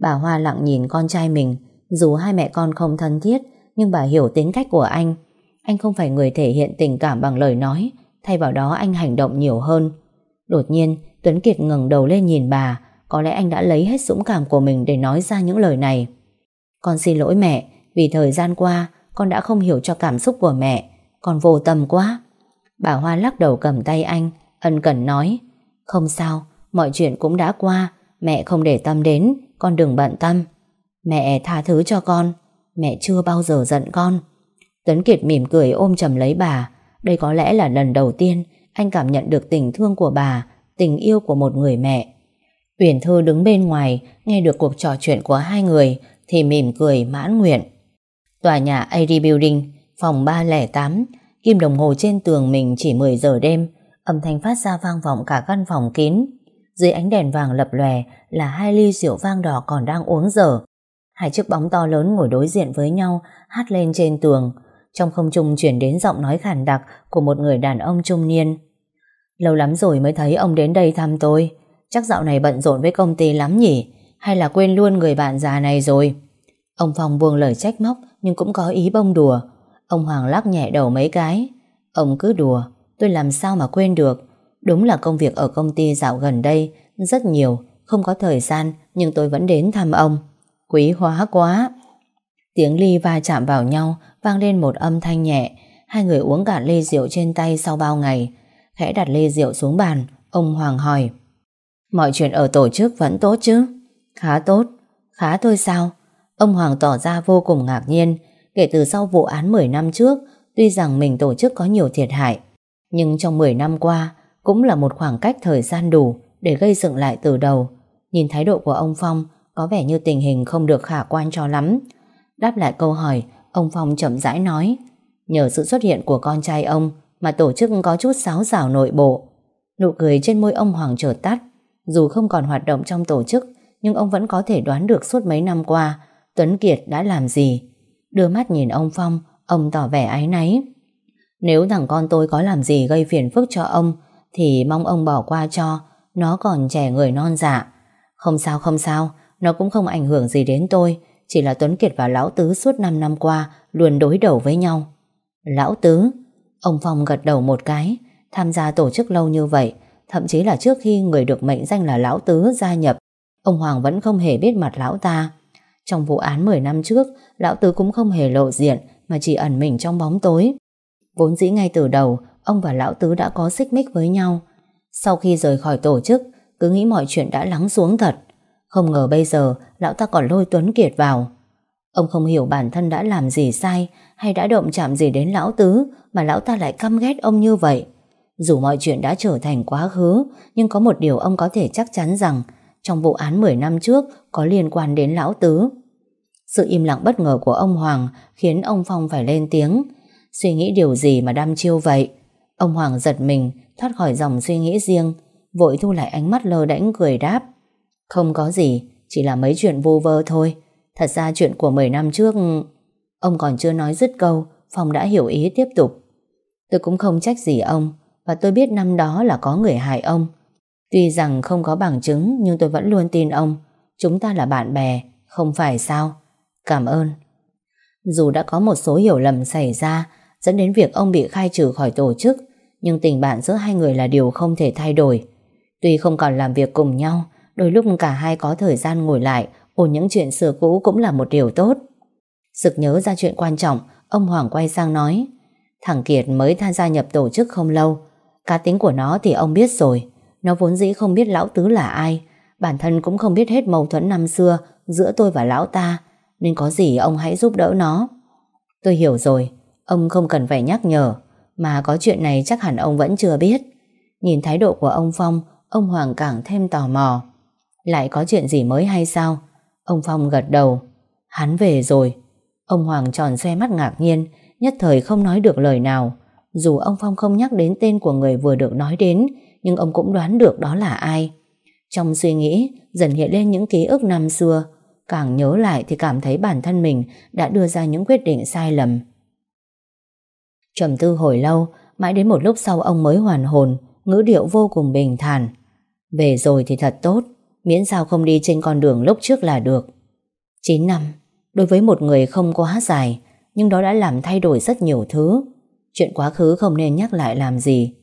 Bà Hoa lặng nhìn con trai mình. Dù hai mẹ con không thân thiết, nhưng bà hiểu tính cách của anh. Anh không phải người thể hiện tình cảm bằng lời nói, thay vào đó anh hành động nhiều hơn. Đột nhiên, Tuấn Kiệt ngẩng đầu lên nhìn bà, có lẽ anh đã lấy hết dũng cảm của mình để nói ra những lời này. Con xin lỗi mẹ, vì thời gian qua con đã không hiểu cho cảm xúc của mẹ, con vô tâm quá. Bà Hoa lắc đầu cầm tay anh, ân cần nói, không sao, mọi chuyện cũng đã qua, mẹ không để tâm đến, con đừng bận tâm. Mẹ tha thứ cho con, mẹ chưa bao giờ giận con. Tuấn Kiệt mỉm cười ôm chầm lấy bà, đây có lẽ là lần đầu tiên anh cảm nhận được tình thương của bà, tình yêu của một người mẹ. Uyển Thư đứng bên ngoài, nghe được cuộc trò chuyện của hai người, thì mỉm cười mãn nguyện. Tòa nhà AD Building, phòng 308, kim đồng hồ trên tường mình chỉ 10 giờ đêm, âm thanh phát ra vang vọng cả căn phòng kín. Dưới ánh đèn vàng lập lòe là hai ly rượu vang đỏ còn đang uống dở. Hai chiếc bóng to lớn ngồi đối diện với nhau, hát lên trên tường. Trong không trung chuyển đến giọng nói khàn đặc của một người đàn ông trung niên. Lâu lắm rồi mới thấy ông đến đây thăm tôi. Chắc dạo này bận rộn với công ty lắm nhỉ? Hay là quên luôn người bạn già này rồi? Ông Phong buông lời trách móc nhưng cũng có ý bông đùa. Ông Hoàng lắc nhẹ đầu mấy cái. Ông cứ đùa, tôi làm sao mà quên được. Đúng là công việc ở công ty dạo gần đây rất nhiều, không có thời gian nhưng tôi vẫn đến thăm ông. Quý hóa quá. Tiếng ly va chạm vào nhau vang lên một âm thanh nhẹ. Hai người uống cạn ly rượu trên tay sau bao ngày. Khẽ đặt ly rượu xuống bàn, ông Hoàng hỏi. Mọi chuyện ở tổ chức vẫn tốt chứ? Khá tốt. Khá thôi sao? Ông Hoàng tỏ ra vô cùng ngạc nhiên. Kể từ sau vụ án 10 năm trước, tuy rằng mình tổ chức có nhiều thiệt hại, nhưng trong 10 năm qua cũng là một khoảng cách thời gian đủ để gây dựng lại từ đầu. Nhìn thái độ của ông Phong, có vẻ như tình hình không được khả quan cho lắm. Đáp lại câu hỏi, ông Phong chậm rãi nói, nhờ sự xuất hiện của con trai ông mà tổ chức có chút sáo rào nội bộ. Nụ cười trên môi ông Hoàng trở tắt, dù không còn hoạt động trong tổ chức, nhưng ông vẫn có thể đoán được suốt mấy năm qua Tuấn Kiệt đã làm gì. Đưa mắt nhìn ông Phong, ông tỏ vẻ áy náy. Nếu thằng con tôi có làm gì gây phiền phức cho ông, thì mong ông bỏ qua cho, nó còn trẻ người non dạ. Không sao không sao, nó cũng không ảnh hưởng gì đến tôi, chỉ là Tuấn Kiệt và Lão Tứ suốt 5 năm qua luôn đối đầu với nhau. Lão Tứ? Ông Phong gật đầu một cái, tham gia tổ chức lâu như vậy, thậm chí là trước khi người được mệnh danh là Lão Tứ gia nhập, ông Hoàng vẫn không hề biết mặt Lão ta. Trong vụ án 10 năm trước, Lão Tứ cũng không hề lộ diện mà chỉ ẩn mình trong bóng tối. Vốn dĩ ngay từ đầu, ông và Lão Tứ đã có xích mích với nhau. Sau khi rời khỏi tổ chức, cứ nghĩ mọi chuyện đã lắng xuống thật. Không ngờ bây giờ, Lão ta còn lôi Tuấn Kiệt vào. Ông không hiểu bản thân đã làm gì sai hay đã động chạm gì đến Lão Tứ mà Lão ta lại căm ghét ông như vậy. Dù mọi chuyện đã trở thành quá khứ, nhưng có một điều ông có thể chắc chắn rằng trong vụ án 10 năm trước có liên quan đến Lão Tứ. Sự im lặng bất ngờ của ông Hoàng khiến ông Phong phải lên tiếng. Suy nghĩ điều gì mà đam chiêu vậy? Ông Hoàng giật mình, thoát khỏi dòng suy nghĩ riêng, vội thu lại ánh mắt lơ đễnh cười đáp. Không có gì, chỉ là mấy chuyện vô vơ thôi. Thật ra chuyện của 10 năm trước... Ông còn chưa nói dứt câu, Phong đã hiểu ý tiếp tục. Tôi cũng không trách gì ông, và tôi biết năm đó là có người hại ông. Tuy rằng không có bằng chứng, nhưng tôi vẫn luôn tin ông. Chúng ta là bạn bè, không phải sao? Cảm ơn. Dù đã có một số hiểu lầm xảy ra, dẫn đến việc ông bị khai trừ khỏi tổ chức, nhưng tình bạn giữa hai người là điều không thể thay đổi. Tuy không còn làm việc cùng nhau, đôi lúc cả hai có thời gian ngồi lại ôn những chuyện xưa cũ cũng là một điều tốt. Sực nhớ ra chuyện quan trọng, ông Hoàng quay sang nói Thằng Kiệt mới tham gia nhập tổ chức không lâu, cá tính của nó thì ông biết rồi. Nó vốn dĩ không biết lão tứ là ai, bản thân cũng không biết hết mâu thuẫn năm xưa giữa tôi và lão ta, nên có gì ông hãy giúp đỡ nó. Tôi hiểu rồi, ông không cần phải nhắc nhở, mà có chuyện này chắc hẳn ông vẫn chưa biết. Nhìn thái độ của ông Phong, ông Hoàng càng thêm tò mò. Lại có chuyện gì mới hay sao? Ông Phong gật đầu. Hắn về rồi. Ông Hoàng tròn xoe mắt ngạc nhiên, nhất thời không nói được lời nào. Dù ông Phong không nhắc đến tên của người vừa được nói đến, nhưng ông cũng đoán được đó là ai. Trong suy nghĩ, dần hiện lên những ký ức năm xưa. Càng nhớ lại thì cảm thấy bản thân mình đã đưa ra những quyết định sai lầm. Trầm tư hồi lâu, mãi đến một lúc sau ông mới hoàn hồn, ngữ điệu vô cùng bình thản. Về rồi thì thật tốt, miễn sao không đi trên con đường lúc trước là được. 9 năm, đối với một người không quá dài, nhưng đó đã làm thay đổi rất nhiều thứ. Chuyện quá khứ không nên nhắc lại làm gì.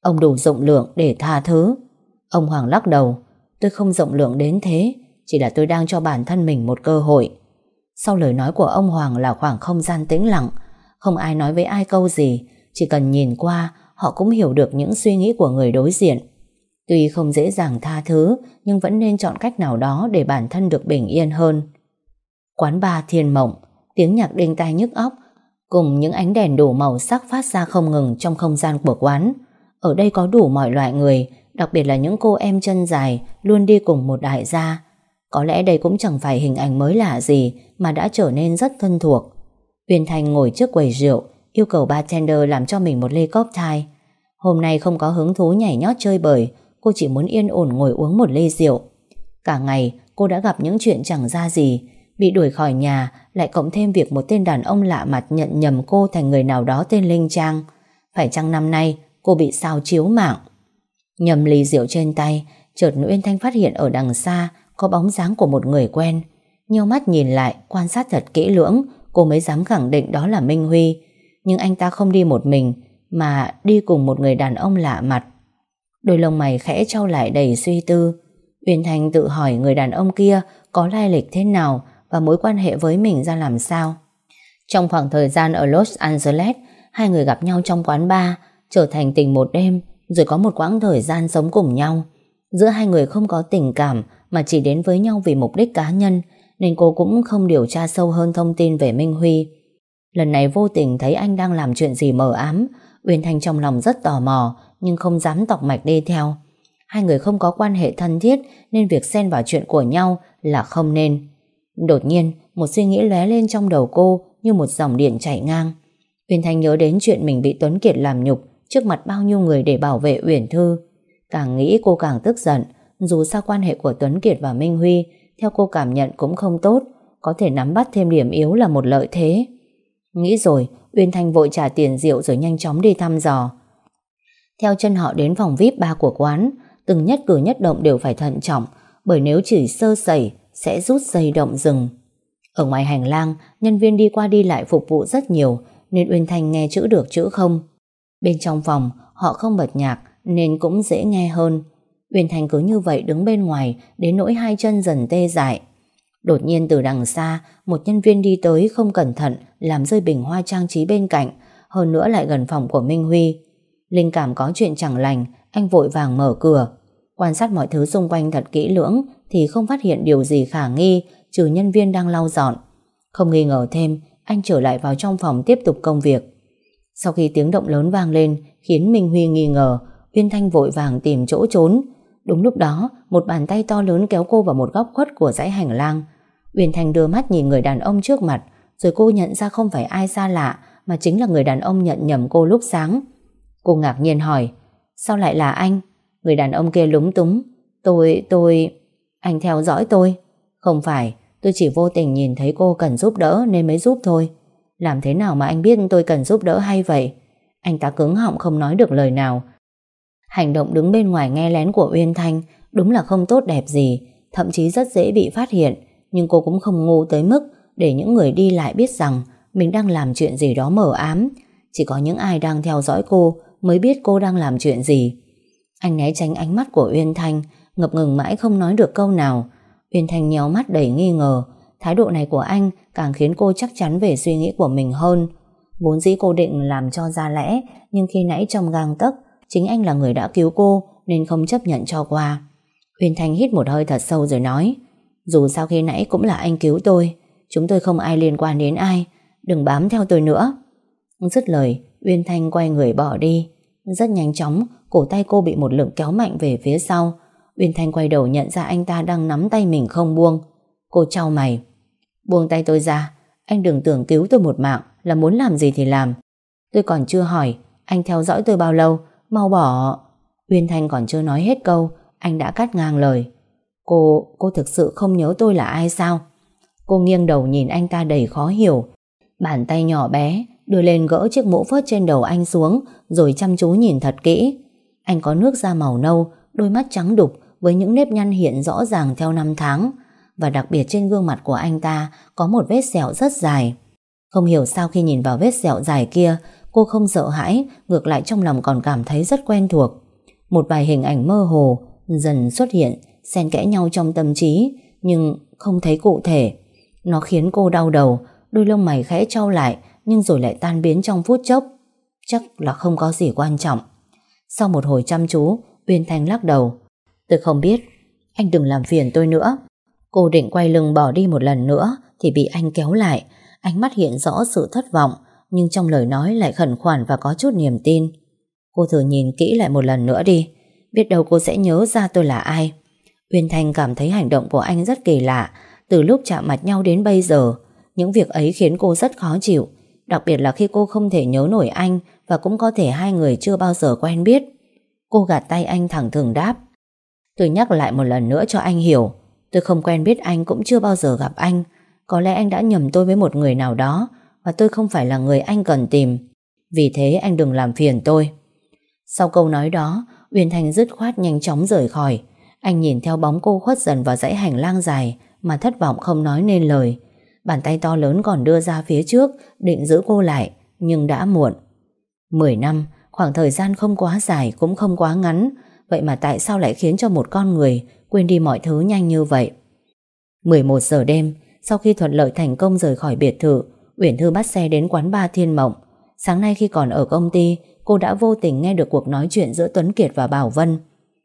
Ông đủ rộng lượng để tha thứ. Ông Hoàng lắc đầu, tôi không rộng lượng đến thế, chỉ là tôi đang cho bản thân mình một cơ hội. Sau lời nói của ông Hoàng là khoảng không gian tĩnh lặng, không ai nói với ai câu gì, chỉ cần nhìn qua họ cũng hiểu được những suy nghĩ của người đối diện. Tuy không dễ dàng tha thứ, nhưng vẫn nên chọn cách nào đó để bản thân được bình yên hơn. Quán bar thiên mộng, tiếng nhạc đinh tai nhức óc, cùng những ánh đèn đủ màu sắc phát ra không ngừng trong không gian của quán. Ở đây có đủ mọi loại người, đặc biệt là những cô em chân dài luôn đi cùng một đại gia. Có lẽ đây cũng chẳng phải hình ảnh mới lạ gì mà đã trở nên rất thân thuộc. Uyên Thanh ngồi trước quầy rượu, yêu cầu bartender làm cho mình một ly cocktail. Hôm nay không có hứng thú nhảy nhót chơi bời, cô chỉ muốn yên ổn ngồi uống một ly rượu. Cả ngày cô đã gặp những chuyện chẳng ra gì, bị đuổi khỏi nhà, lại cộng thêm việc một tên đàn ông lạ mặt nhận nhầm cô thành người nào đó tên Linh Trang. Phải chăng năm nay cô bị sao chiếu mạng? Nhầm ly rượu trên tay, chợt Nguyễn Thanh phát hiện ở đằng xa có bóng dáng của một người quen. Nhiều mắt nhìn lại, quan sát thật kỹ lưỡng, cô mới dám khẳng định đó là Minh Huy. Nhưng anh ta không đi một mình, mà đi cùng một người đàn ông lạ mặt. Đôi lông mày khẽ trao lại đầy suy tư. Uyên Thanh tự hỏi người đàn ông kia có lai lịch thế nào và mối quan hệ với mình ra làm sao. Trong khoảng thời gian ở Los Angeles, hai người gặp nhau trong quán bar, trở thành tình một đêm, rồi có một quãng thời gian sống cùng nhau. Giữa hai người không có tình cảm mà chỉ đến với nhau vì mục đích cá nhân, nên cô cũng không điều tra sâu hơn thông tin về Minh Huy. Lần này vô tình thấy anh đang làm chuyện gì mờ ám, Uyên Thanh trong lòng rất tò mò nhưng không dám tọc mạch đi theo. Hai người không có quan hệ thân thiết nên việc xen vào chuyện của nhau là không nên. Đột nhiên, một suy nghĩ lóe lên trong đầu cô như một dòng điện chạy ngang. Uyên Thanh nhớ đến chuyện mình bị Tuấn Kiệt làm nhục trước mặt bao nhiêu người để bảo vệ Uyển Thư. Càng nghĩ cô càng tức giận, dù sao quan hệ của Tuấn Kiệt và Minh Huy theo cô cảm nhận cũng không tốt, có thể nắm bắt thêm điểm yếu là một lợi thế. Nghĩ rồi, Uyên Thanh vội trả tiền rượu rồi nhanh chóng đi thăm dò. Theo chân họ đến phòng VIP ba của quán, từng nhất cử nhất động đều phải thận trọng, bởi nếu chỉ sơ sẩy sẽ rút dây động rừng. Ở ngoài hành lang, nhân viên đi qua đi lại phục vụ rất nhiều, nên Uyên Thanh nghe chữ được chữ không. Bên trong phòng, họ không bật nhạc, nên cũng dễ nghe hơn. Uyên Thanh cứ như vậy đứng bên ngoài, đến nỗi hai chân dần tê dại. Đột nhiên từ đằng xa, một nhân viên đi tới không cẩn thận, làm rơi bình hoa trang trí bên cạnh, hơn nữa lại gần phòng của Minh Huy. Linh cảm có chuyện chẳng lành, anh vội vàng mở cửa. Quan sát mọi thứ xung quanh thật kỹ lưỡng thì không phát hiện điều gì khả nghi trừ nhân viên đang lau dọn. Không nghi ngờ thêm, anh trở lại vào trong phòng tiếp tục công việc. Sau khi tiếng động lớn vang lên khiến Minh Huy nghi ngờ, Uyên Thanh vội vàng tìm chỗ trốn. Đúng lúc đó, một bàn tay to lớn kéo cô vào một góc khuất của dãy hành lang. Uyển Thành đưa mắt nhìn người đàn ông trước mặt, rồi cô nhận ra không phải ai xa lạ, mà chính là người đàn ông nhận nhầm cô lúc sáng. Cô ngạc nhiên hỏi, sao lại là anh? Người đàn ông kia lúng túng. Tôi, tôi... Anh theo dõi tôi. Không phải, tôi chỉ vô tình nhìn thấy cô cần giúp đỡ nên mới giúp thôi. Làm thế nào mà anh biết tôi cần giúp đỡ hay vậy? Anh ta cứng họng không nói được lời nào. Hành động đứng bên ngoài nghe lén của Uyên Thanh đúng là không tốt đẹp gì, thậm chí rất dễ bị phát hiện. Nhưng cô cũng không ngu tới mức để những người đi lại biết rằng mình đang làm chuyện gì đó mờ ám. Chỉ có những ai đang theo dõi cô mới biết cô đang làm chuyện gì. Anh né tránh ánh mắt của Uyên Thanh, ngập ngừng mãi không nói được câu nào. Uyên Thanh nhéo mắt đầy nghi ngờ, thái độ này của anh càng khiến cô chắc chắn về suy nghĩ của mình hơn. Vốn dĩ cô định làm cho ra lẽ, nhưng khi nãy trong gang tấc, chính anh là người đã cứu cô nên không chấp nhận cho qua. Uyên Thanh hít một hơi thật sâu rồi nói, dù sao khi nãy cũng là anh cứu tôi, chúng tôi không ai liên quan đến ai, đừng bám theo tôi nữa. Dứt lời, Uyên Thanh quay người bỏ đi. Rất nhanh chóng, cổ tay cô bị một lực kéo mạnh về phía sau. Uyên Thanh quay đầu nhận ra anh ta đang nắm tay mình không buông. Cô trao mày. Buông tay tôi ra, Anh đừng tưởng cứu tôi một mạng Là muốn làm gì thì làm Tôi còn chưa hỏi Anh theo dõi tôi bao lâu Mau bỏ. Uyên Thanh còn chưa nói hết câu Anh đã cắt ngang lời. Cô, cô thực sự không nhớ tôi là ai sao? Cô nghiêng đầu nhìn anh ta đầy khó hiểu. Bàn tay nhỏ bé Đưa lên gỡ chiếc mũ phớt trên đầu anh xuống Rồi chăm chú nhìn thật kỹ. Anh có nước da màu nâu Đôi mắt trắng đục Với những nếp nhăn hiện rõ ràng theo năm tháng. Và đặc biệt trên gương mặt của anh ta Có một vết sẹo rất dài. Không hiểu sao khi nhìn vào vết sẹo dài kia Cô không sợ hãi, Ngược lại trong lòng còn cảm thấy rất quen thuộc. Một vài hình ảnh mơ hồ Dần xuất hiện, xen kẽ nhau trong tâm trí, Nhưng không thấy cụ thể. Nó khiến cô đau đầu, Đôi lông mày khẽ trao lại, Nhưng rồi lại tan biến trong phút chốc. Chắc là không có gì quan trọng. Sau một hồi chăm chú, Uyên Thanh lắc đầu. Tôi không biết, Anh đừng làm phiền tôi nữa. Cô định quay lưng bỏ đi một lần nữa Thì bị anh kéo lại. Ánh mắt hiện rõ sự thất vọng nhưng trong lời nói lại khẩn khoản và có chút niềm tin. Cô thử nhìn kỹ lại một lần nữa đi, Biết đâu cô sẽ nhớ ra tôi là ai. Uyên Thanh cảm thấy hành động của anh rất kỳ lạ, Từ lúc chạm mặt nhau đến bây giờ, Những việc ấy khiến cô rất khó chịu, Đặc biệt là khi cô không thể nhớ nổi anh Và cũng có thể hai người chưa bao giờ quen biết. Cô gạt tay anh thẳng thừng đáp, Tôi nhắc lại một lần nữa cho anh hiểu, Tôi không quen biết anh cũng chưa bao giờ gặp anh, Có lẽ anh đã nhầm tôi với một người nào đó và tôi không phải là người anh cần tìm Vì thế anh đừng làm phiền tôi Sau câu nói đó Uyên Thanh dứt khoát nhanh chóng rời khỏi anh nhìn theo bóng cô khuất dần vào dãy hành lang dài mà thất vọng không nói nên lời. Bàn tay to lớn còn đưa ra phía trước định giữ cô lại nhưng đã muộn. Mười năm, khoảng thời gian không quá dài cũng không quá ngắn vậy mà tại sao lại khiến cho một con người quên đi mọi thứ nhanh như vậy? 11 giờ đêm, sau khi thuận lợi thành công rời khỏi biệt thự, Uyển Thư bắt xe đến quán ba Thiên Mộng. Sáng nay khi còn ở công ty, cô đã vô tình nghe được cuộc nói chuyện giữa Tuấn Kiệt và Bảo Vân.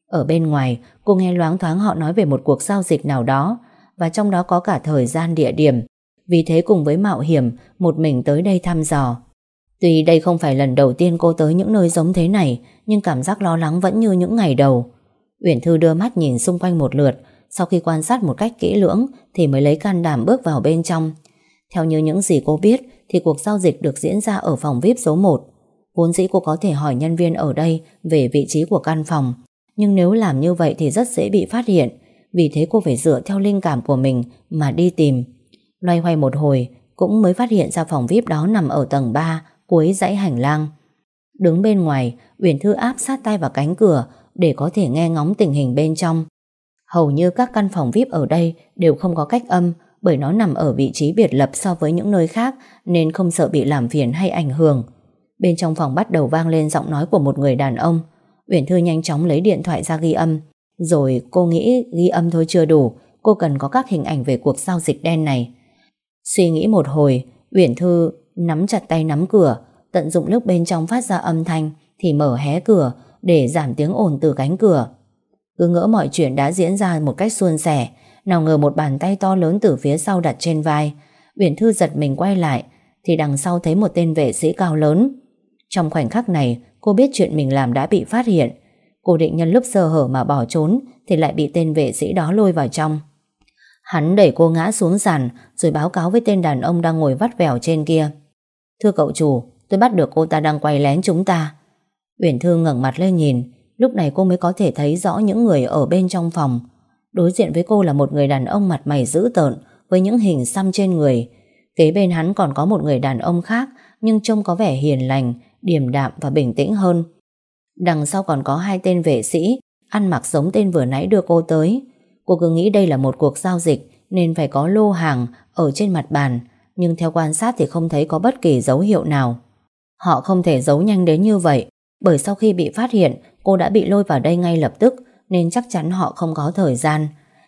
Ở bên ngoài, cô nghe loáng thoáng họ nói về một cuộc giao dịch nào đó và trong đó có cả thời gian địa điểm. Vì thế cùng với mạo hiểm, một mình tới đây thăm dò. Tuy đây không phải lần đầu tiên cô tới những nơi giống thế này, nhưng cảm giác lo lắng vẫn như những ngày đầu. Uyển Thư đưa mắt nhìn xung quanh một lượt, sau khi quan sát một cách kỹ lưỡng thì mới lấy can đảm bước vào bên trong. Theo như những gì cô biết thì cuộc giao dịch được diễn ra ở phòng VIP số 1. Vốn dĩ cô có thể hỏi nhân viên ở đây về vị trí của căn phòng, nhưng nếu làm như vậy thì rất dễ bị phát hiện. Vì thế cô phải dựa theo linh cảm của mình Mà đi tìm. Loay hoay một hồi Cũng mới phát hiện ra phòng VIP đó nằm ở tầng 3 Cuối dãy hành lang. Đứng bên ngoài Uyển Thư áp sát tay vào cánh cửa Để có thể nghe ngóng tình hình bên trong. Hầu như các căn phòng VIP ở đây Đều không có cách âm bởi nó nằm ở vị trí biệt lập so với những nơi khác, Nên không sợ bị làm phiền hay ảnh hưởng. Bên trong phòng bắt đầu vang lên giọng nói của một người đàn ông. Uyển Thư nhanh chóng lấy điện thoại ra ghi âm. Rồi, cô nghĩ ghi âm thôi chưa đủ, Cô cần có các hình ảnh về cuộc giao dịch đen này. Suy nghĩ một hồi, Uyển Thư nắm chặt tay nắm cửa, Tận dụng lúc bên trong phát ra âm thanh Thì mở hé cửa Để giảm tiếng ồn từ cánh cửa. Cứ ngỡ mọi chuyện đã diễn ra một cách suôn sẻ nào ngờ một bàn tay to lớn từ phía sau đặt trên vai. Uyển Thư giật mình quay lại, Thì đằng sau thấy một tên vệ sĩ cao lớn. Trong khoảnh khắc này, Cô biết chuyện mình làm đã bị phát hiện. Cô định nhân lúc sơ hở mà bỏ trốn, Thì lại bị tên vệ sĩ đó lôi vào trong. Hắn đẩy cô ngã xuống sàn, Rồi báo cáo với tên đàn ông đang ngồi vắt vẻo trên kia. Thưa cậu chủ, Tôi bắt được cô ta đang quay lén chúng ta. Uyển Thư ngẩng mặt lên nhìn, Lúc này cô mới có thể thấy rõ những người ở bên trong phòng. Đối diện với cô là một người đàn ông mặt mày dữ tợn Với những hình xăm trên người Kế bên hắn còn có một người đàn ông khác Nhưng trông có vẻ hiền lành điềm đạm và bình tĩnh hơn. Đằng sau còn có hai tên vệ sĩ, ăn mặc giống tên vừa nãy đưa cô tới. Cô cứ nghĩ đây là một cuộc giao dịch nên phải có lô hàng ở trên mặt bàn, nhưng theo quan sát thì không thấy có bất kỳ dấu hiệu nào. Họ không thể giấu nhanh đến như vậy, bởi sau khi bị phát hiện, cô đã bị lôi vào đây ngay lập tức, nên chắc chắn họ không có thời gian.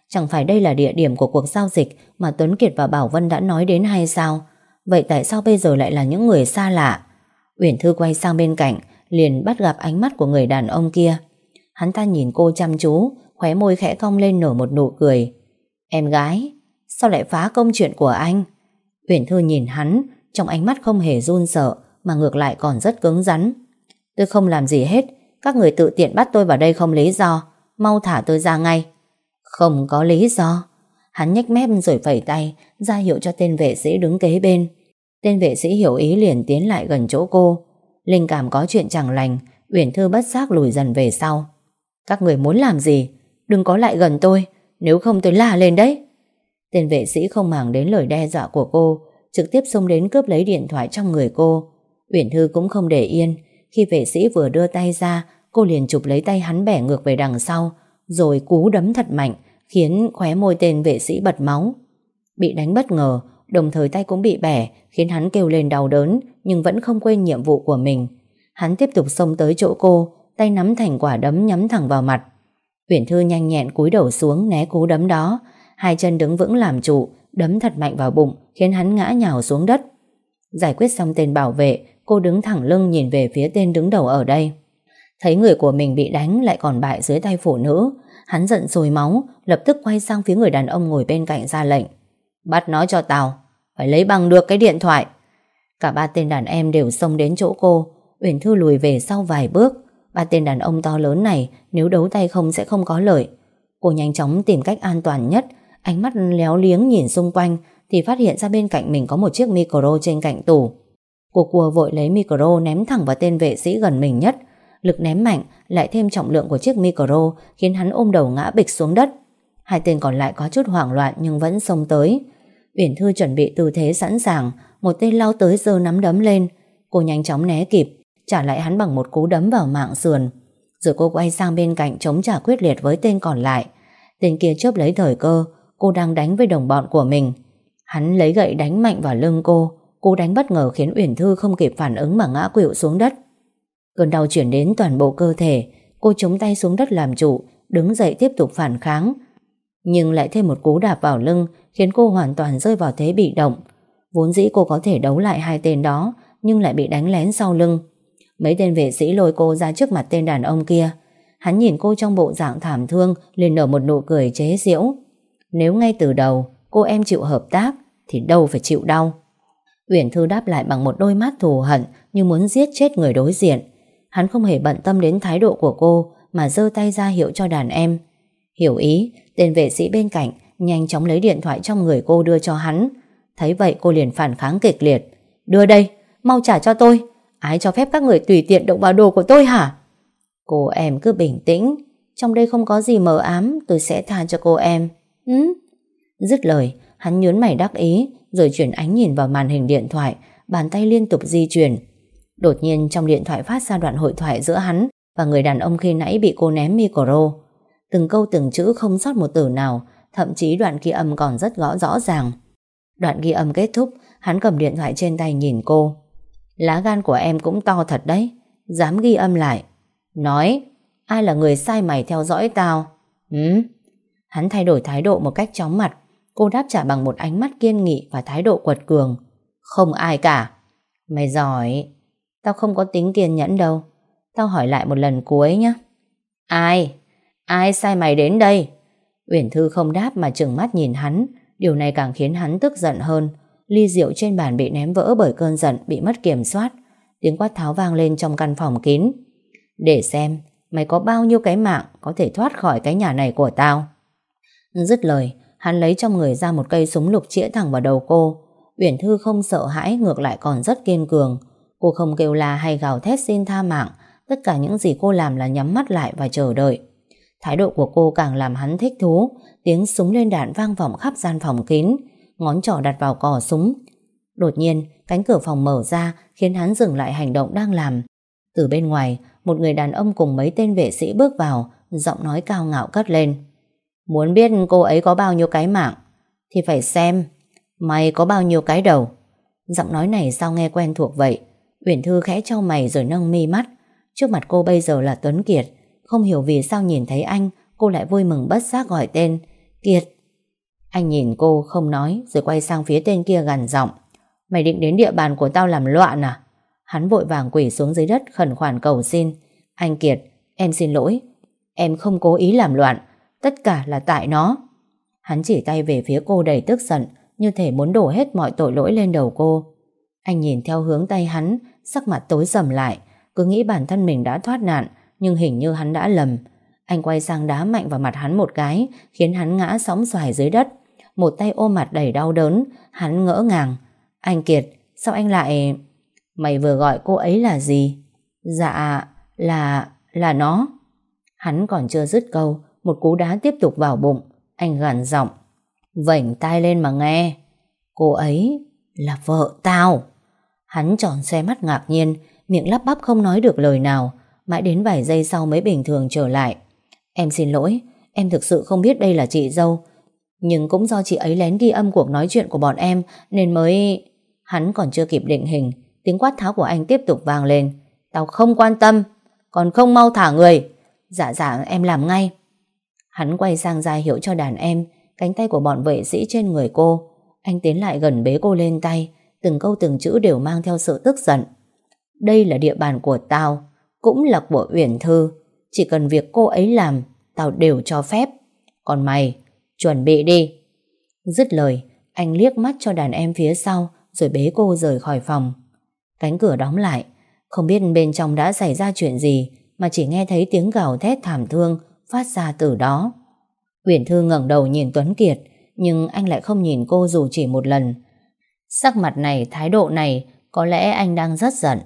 Chẳng phải đây là địa điểm của cuộc giao dịch mà Tuấn Kiệt và Bảo Vân đã nói đến hay sao? Vậy tại sao bây giờ lại là những người xa lạ? Uyển Thư quay sang bên cạnh liền bắt gặp ánh mắt của người đàn ông kia. Hắn ta nhìn cô chăm chú khóe môi khẽ cong lên nở một nụ cười. Em gái, sao lại phá công chuyện của anh? Uyển Thư nhìn hắn trong ánh mắt không hề run sợ mà ngược lại còn rất cứng rắn. Tôi không làm gì hết các người tự tiện bắt tôi vào đây không lý do mau thả tôi ra ngay. Không có lý do. Hắn nhếch mép rồi phẩy tay, ra hiệu cho tên vệ sĩ đứng kế bên. Tên vệ sĩ hiểu ý liền tiến lại gần chỗ cô. Linh cảm có chuyện chẳng lành, Uyển Thư bất giác lùi dần về sau. Các người muốn làm gì? Đừng có lại gần tôi, nếu không tôi la lên đấy. Tên vệ sĩ không màng đến lời đe dọa của cô, trực tiếp xông đến cướp lấy điện thoại trong người cô. Uyển Thư cũng không để yên, khi vệ sĩ vừa đưa tay ra, cô liền chụp lấy tay hắn bẻ ngược về đằng sau, rồi cú đấm thật mạnh, khiến khóe môi tên vệ sĩ bật máu. Bị đánh bất ngờ, đồng thời tay cũng bị bẻ, khiến hắn kêu lên đau đớn, nhưng vẫn không quên nhiệm vụ của mình. Hắn tiếp tục xông tới chỗ cô, tay nắm thành quả đấm nhắm thẳng vào mặt. Uyển Thư nhanh nhẹn cúi đầu xuống né cú đấm đó, hai chân đứng vững làm trụ, đấm thật mạnh vào bụng, khiến hắn ngã nhào xuống đất. Giải quyết xong tên bảo vệ, cô đứng thẳng lưng nhìn về phía tên đứng đầu ở đây. Thấy người của mình bị đánh lại còn bại dưới tay phụ nữ, hắn giận rồi máu, lập tức quay sang phía người đàn ông ngồi bên cạnh ra lệnh. Bắt nó cho tao, phải lấy bằng được cái điện thoại. Cả ba tên đàn em đều xông đến chỗ cô, Uyển Thư lùi về sau vài bước. Ba tên đàn ông to lớn này nếu đấu tay không sẽ không có lợi. Cô nhanh chóng tìm cách an toàn nhất, ánh mắt léo liếng nhìn xung quanh thì phát hiện ra bên cạnh mình có một chiếc micro trên cạnh tủ. Cô cua vội lấy micro ném thẳng vào tên vệ sĩ gần mình nhất. Lực ném mạnh lại thêm trọng lượng của chiếc micro khiến hắn ôm đầu ngã bịch xuống đất. Hai tên còn lại có chút hoảng loạn nhưng vẫn xông tới. Uyển Thư chuẩn bị tư thế sẵn sàng, một tên lao tới giơ nắm đấm lên. Cô nhanh chóng né kịp, trả lại hắn bằng một cú đấm vào mạng sườn. Rồi cô quay sang bên cạnh chống trả quyết liệt với tên còn lại. Tên kia chớp lấy thời cơ, cô đang đánh với đồng bọn của mình. Hắn lấy gậy đánh mạnh vào lưng cô, cô đánh bất ngờ khiến Uyển Thư không kịp phản ứng mà ngã quỵu xuống đất. Cơn đau chuyển đến toàn bộ cơ thể, cô chống tay xuống đất làm chủ, đứng dậy tiếp tục phản kháng. Nhưng lại thêm một cú đạp vào lưng khiến cô hoàn toàn rơi vào thế bị động. Vốn dĩ cô có thể đấu lại hai tên đó, nhưng lại bị đánh lén sau lưng. Mấy tên vệ sĩ lôi cô ra trước mặt tên đàn ông kia. Hắn nhìn cô trong bộ dạng thảm thương liền nở một nụ cười chế giễu. Nếu ngay từ đầu cô em chịu hợp tác thì đâu phải chịu đau. Uyển Thư đáp lại bằng một đôi mắt thù hận như muốn giết chết người đối diện. Hắn không hề bận tâm đến thái độ của cô mà giơ tay ra hiệu cho đàn em. Hiểu ý, tên vệ sĩ bên cạnh nhanh chóng lấy điện thoại trong người cô đưa cho hắn. Thấy vậy cô liền phản kháng kịch liệt. Đưa đây, mau trả cho tôi. Ai cho phép các người tùy tiện động vào đồ của tôi hả? Cô em cứ bình tĩnh. Trong đây không có gì mờ ám, tôi sẽ tha cho cô em. Ừ? Dứt lời, hắn nhớn mày đắc ý, rồi chuyển ánh nhìn vào màn hình điện thoại, bàn tay liên tục di chuyển. Đột nhiên trong điện thoại phát ra đoạn hội thoại giữa hắn và người đàn ông khi nãy bị cô ném micro. Từng câu từng chữ không sót một từ nào, thậm chí đoạn ghi âm còn rất rõ rõ ràng. Đoạn ghi âm kết thúc, hắn cầm điện thoại trên tay nhìn cô. Lá gan của em cũng to thật đấy, dám ghi âm lại. Nói, ai là người sai mày theo dõi tao? Ừ? Hắn thay đổi thái độ một cách chóng mặt, cô đáp trả bằng một ánh mắt kiên nghị và thái độ quật cường. Không ai cả. Mày giỏi. Tao không có tính kiên nhẫn đâu. Tao hỏi lại một lần cuối nhé. Ai? Ai sai mày đến đây? Uyển Thư không đáp mà trừng mắt nhìn hắn. Điều này càng khiến hắn tức giận hơn. Ly rượu trên bàn bị ném vỡ bởi cơn giận bị mất kiểm soát. Tiếng quát tháo vang lên trong căn phòng kín. Để xem, mày có bao nhiêu cái mạng có thể thoát khỏi cái nhà này của tao. Dứt lời, hắn lấy trong người ra một cây súng lục chĩa thẳng vào đầu cô. Uyển Thư không sợ hãi ngược lại còn rất kiên cường. Cô không kêu la hay gào thét xin tha mạng. Tất cả những gì cô làm là nhắm mắt lại và chờ đợi. Thái độ của cô càng làm hắn thích thú. Tiếng súng lên đạn vang vọng khắp gian phòng kín. Ngón trỏ đặt vào cò súng. Đột nhiên, cánh cửa phòng mở ra khiến hắn dừng lại hành động đang làm. Từ bên ngoài, một người đàn ông cùng mấy tên vệ sĩ bước vào, giọng nói cao ngạo cất lên. Muốn biết cô ấy có bao nhiêu cái mạng, thì phải xem mày có bao nhiêu cái đầu. Giọng nói này sao nghe quen thuộc vậy? Uyển Thư khẽ trao mày rồi nâng mi mắt. Trước mặt cô bây giờ là Tuấn Kiệt. Không hiểu vì sao nhìn thấy anh, cô lại vui mừng bất giác gọi tên. Kiệt. Anh nhìn cô không nói rồi quay sang phía tên kia gằn giọng. Mày định đến địa bàn của tao làm loạn à? Hắn vội vàng quỷ xuống dưới đất khẩn khoản cầu xin. Anh Kiệt, em xin lỗi. Em không cố ý làm loạn. Tất cả là tại nó. Hắn chỉ tay về phía cô đầy tức giận, như thể muốn đổ hết mọi tội lỗi lên đầu cô. Anh nhìn theo hướng tay hắn, sắc mặt tối sầm lại, cứ nghĩ bản thân mình đã thoát nạn, nhưng hình như hắn đã lầm. Anh quay sang đá mạnh vào mặt hắn một cái, khiến hắn ngã sóng xoài dưới đất. Một tay ôm mặt đầy đau đớn Hắn ngỡ ngàng. Anh Kiệt sao anh lại Mày vừa gọi cô ấy là gì? Dạ là là nó. Hắn còn chưa dứt câu Một cú đá tiếp tục vào bụng. Anh gằn giọng. Vảnh tai lên mà nghe. Cô ấy là vợ tao. Hắn tròn xe mắt ngạc nhiên, Miệng lắp bắp không nói được lời nào, Mãi đến vài giây sau mới bình thường trở lại. Em xin lỗi, Em thực sự không biết đây là chị dâu, Nhưng cũng do chị ấy lén ghi âm cuộc nói chuyện của bọn em Nên mới... Hắn còn chưa kịp định hình, Tiếng quát tháo của anh tiếp tục vang lên. Tao không quan tâm, Còn không mau thả người. Dạ dạ em làm ngay. Hắn quay sang ra hiệu cho đàn em, Cánh tay của bọn vệ sĩ trên người cô. Anh tiến lại gần bế cô lên tay Từng câu từng chữ đều mang theo sự tức giận. Đây là địa bàn của tao Cũng là của Uyển Thư. Chỉ cần việc cô ấy làm Tao đều cho phép. Còn mày, chuẩn bị đi. Dứt lời, anh liếc mắt cho đàn em phía sau Rồi bế cô rời khỏi phòng. Cánh cửa đóng lại Không biết bên trong đã xảy ra chuyện gì Mà chỉ nghe thấy tiếng gào thét thảm thương Phát ra từ đó. Uyển Thư ngẩng đầu nhìn Tuấn Kiệt Nhưng anh lại không nhìn cô dù chỉ một lần. Sắc mặt này, thái độ này Có lẽ anh đang rất giận.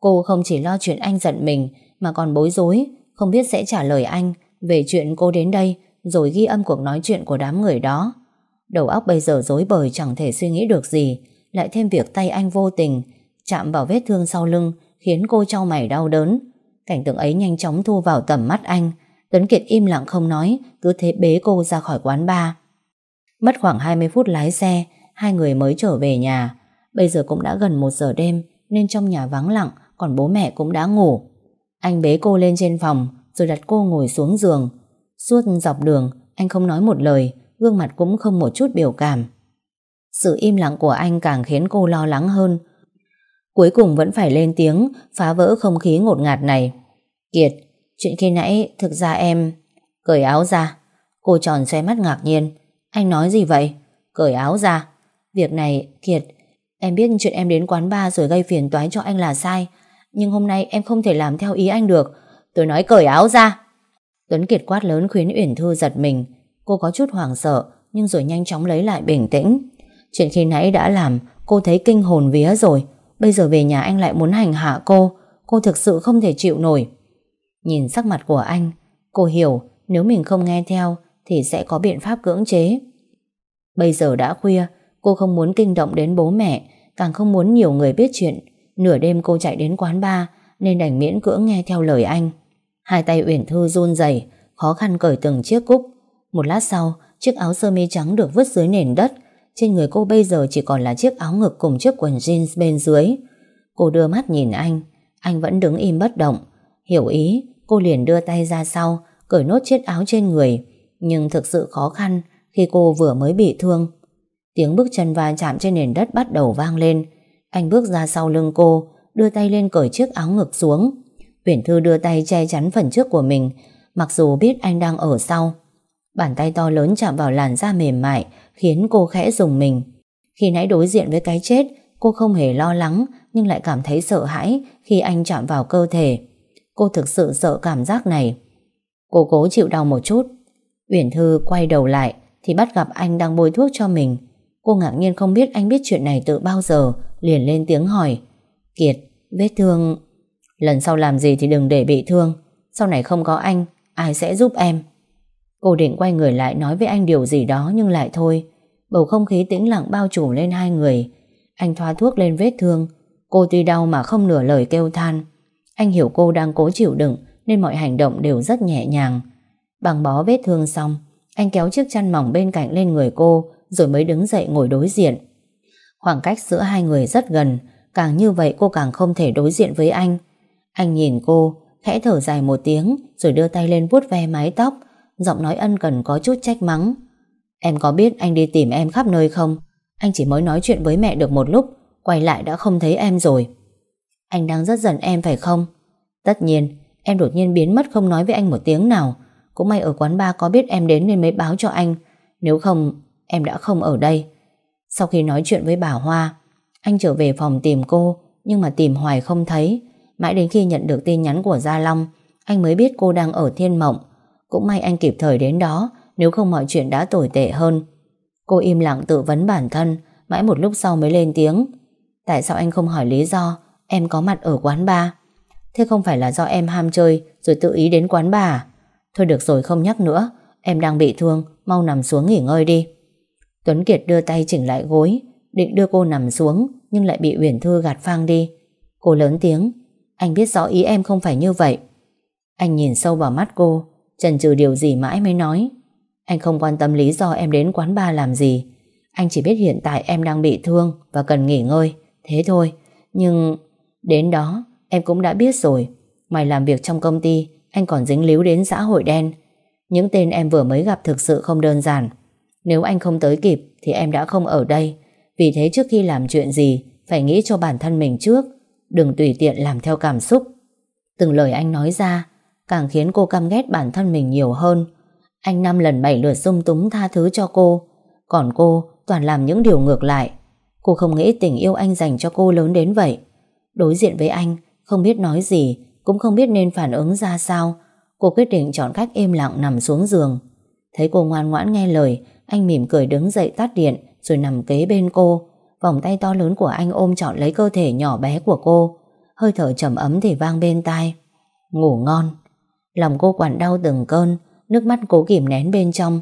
Cô không chỉ lo chuyện anh giận mình Mà còn bối rối Không biết sẽ trả lời anh Về chuyện cô đến đây Rồi ghi âm cuộc nói chuyện của đám người đó. Đầu óc bây giờ rối bời chẳng thể suy nghĩ được gì Lại thêm việc tay anh vô tình Chạm vào vết thương sau lưng Khiến cô trao mày đau đớn. Cảnh tượng ấy nhanh chóng thu vào tầm mắt anh. Tuấn Kiệt im lặng không nói Cứ thế bế cô ra khỏi quán bar. Mất khoảng 20 phút lái xe Hai người mới trở về nhà. Bây giờ cũng đã gần một giờ đêm, Nên trong nhà vắng lặng, Còn bố mẹ cũng đã ngủ. Anh bế cô lên trên phòng, Rồi đặt cô ngồi xuống giường. Suốt dọc đường, anh không nói một lời, Gương mặt cũng không một chút biểu cảm. Sự im lặng của anh càng khiến cô lo lắng hơn. Cuối cùng vẫn phải lên tiếng, Phá vỡ không khí ngột ngạt này. Kiệt, Chuyện khi nãy thực ra em Cởi áo ra. Cô tròn xoay mắt ngạc nhiên. Anh nói gì vậy? Cởi áo ra. Việc này, Kiệt, Em biết chuyện em đến quán bar rồi gây phiền toái cho anh là sai, Nhưng hôm nay em không thể làm theo ý anh được. Tôi nói cởi áo ra. Tuấn Kiệt quát lớn khuyến Uyển Thư giật mình. Cô có chút hoảng sợ, Nhưng rồi nhanh chóng lấy lại bình tĩnh. Chuyện khi nãy đã làm, Cô thấy kinh hồn vía rồi. Bây giờ về nhà anh lại muốn hành hạ cô. Cô thực sự không thể chịu nổi. Nhìn sắc mặt của anh, Cô hiểu nếu mình không nghe theo Thì sẽ có biện pháp cưỡng chế. Bây giờ đã khuya Cô không muốn kinh động đến bố mẹ, Càng không muốn nhiều người biết chuyện. Nửa đêm cô chạy đến quán bar, Nên đành miễn cưỡng nghe theo lời anh. Hai tay Uyển Thư run rẩy, Khó khăn cởi từng chiếc cúc. Một lát sau, Chiếc áo sơ mi trắng được vứt dưới nền đất. Trên người cô bây giờ chỉ còn là chiếc áo ngực Cùng chiếc quần jeans bên dưới. Cô đưa mắt nhìn anh Anh vẫn đứng im bất động. Hiểu ý, Cô liền đưa tay ra sau, Cởi nốt chiếc áo trên người. Nhưng thực sự khó khăn Khi cô vừa mới bị thương. Tiếng bước chân va chạm trên nền đất bắt đầu vang lên. Anh bước ra sau lưng cô, Đưa tay lên cởi chiếc áo ngực xuống. Uyển Thư đưa tay che chắn phần trước của mình, Mặc dù biết anh đang ở sau. Bàn tay to lớn chạm vào làn da mềm mại, Khiến cô khẽ dùng mình. Khi nãy đối diện với cái chết, Cô không hề lo lắng, Nhưng lại cảm thấy sợ hãi Khi anh chạm vào cơ thể. Cô thực sự sợ cảm giác này. Cô cố chịu đau một chút. Uyển Thư quay đầu lại, Thì bắt gặp anh đang bôi thuốc cho mình. Cô ngạc nhiên không biết anh biết chuyện này từ bao giờ Liền lên tiếng hỏi. Kiệt, vết thương. Lần sau làm gì thì đừng để bị thương. Sau này không có anh Ai sẽ giúp em? Cô định quay người lại nói với anh điều gì đó Nhưng lại thôi. Bầu không khí tĩnh lặng bao trùm lên hai người. Anh thoa thuốc lên vết thương. Cô tuy đau mà không nửa lời kêu than. Anh hiểu cô đang cố chịu đựng Nên mọi hành động đều rất nhẹ nhàng. Bằng bó vết thương xong Anh kéo chiếc chăn mỏng bên cạnh lên người cô rồi mới đứng dậy ngồi đối diện. Khoảng cách giữa hai người rất gần, Càng như vậy cô càng không thể đối diện với anh. Anh nhìn cô, Khẽ thở dài một tiếng, Rồi đưa tay lên vuốt ve mái tóc, Giọng nói ân cần có chút trách mắng. Em có biết anh đi tìm em khắp nơi không? Anh chỉ mới nói chuyện với mẹ được một lúc, Quay lại đã không thấy em rồi. Anh đang rất giận em phải không? Tất nhiên, Em đột nhiên biến mất không nói với anh một tiếng nào. Cũng may ở quán bar có biết em đến nên mới báo cho anh. Nếu không Em đã không ở đây. Sau khi nói chuyện với bà Hoa, Anh trở về phòng tìm cô, Nhưng mà tìm hoài không thấy. Mãi đến khi nhận được tin nhắn của Gia Long, Anh mới biết cô đang ở Thiên Mộng. Cũng may anh kịp thời đến đó, Nếu không mọi chuyện đã tồi tệ hơn. Cô im lặng tự vấn bản thân, Mãi một lúc sau mới lên tiếng. Tại sao anh không hỏi lý do? Em có mặt ở quán bar. Thế không phải là do em ham chơi, Rồi tự ý đến quán bar à? Thôi được rồi, không nhắc nữa. Em đang bị thương, Mau nằm xuống nghỉ ngơi đi. Tuấn Kiệt đưa tay chỉnh lại gối, Định đưa cô nằm xuống, Nhưng lại bị Uyển Thư gạt phang đi. Cô lớn tiếng, Anh biết rõ ý em không phải như vậy. Anh nhìn sâu vào mắt cô, Chần chừ điều gì mãi mới nói, Anh không quan tâm lý do em đến quán bar làm gì. Anh chỉ biết hiện tại em đang bị thương Và cần nghỉ ngơi, Thế thôi. Nhưng đến đó, em cũng đã biết rồi. Mày làm việc trong công ty, Anh còn dính líu đến xã hội đen. Những tên em vừa mới gặp thực sự không đơn giản. Nếu anh không tới kịp Thì em đã không ở đây. Vì thế trước khi làm chuyện gì, Phải nghĩ cho bản thân mình trước. Đừng tùy tiện làm theo cảm xúc. Từng lời anh nói ra, Càng khiến cô căm ghét bản thân mình nhiều hơn. Anh năm lần bảy lượt sung túng tha thứ cho cô. Còn cô toàn làm những điều ngược lại. Cô không nghĩ tình yêu anh dành cho cô lớn đến vậy. Đối diện với anh, Không biết nói gì, Cũng không biết nên phản ứng ra sao. Cô quyết định chọn cách im lặng nằm xuống giường. Thấy cô ngoan ngoãn nghe lời, Anh mỉm cười đứng dậy tắt điện, Rồi nằm kế bên cô. Vòng tay to lớn của anh ôm trọn lấy cơ thể nhỏ bé của cô. Hơi thở trầm ấm thì vang bên tai. Ngủ ngon. Lòng cô quản đau từng cơn, Nước mắt cố kìm nén bên trong.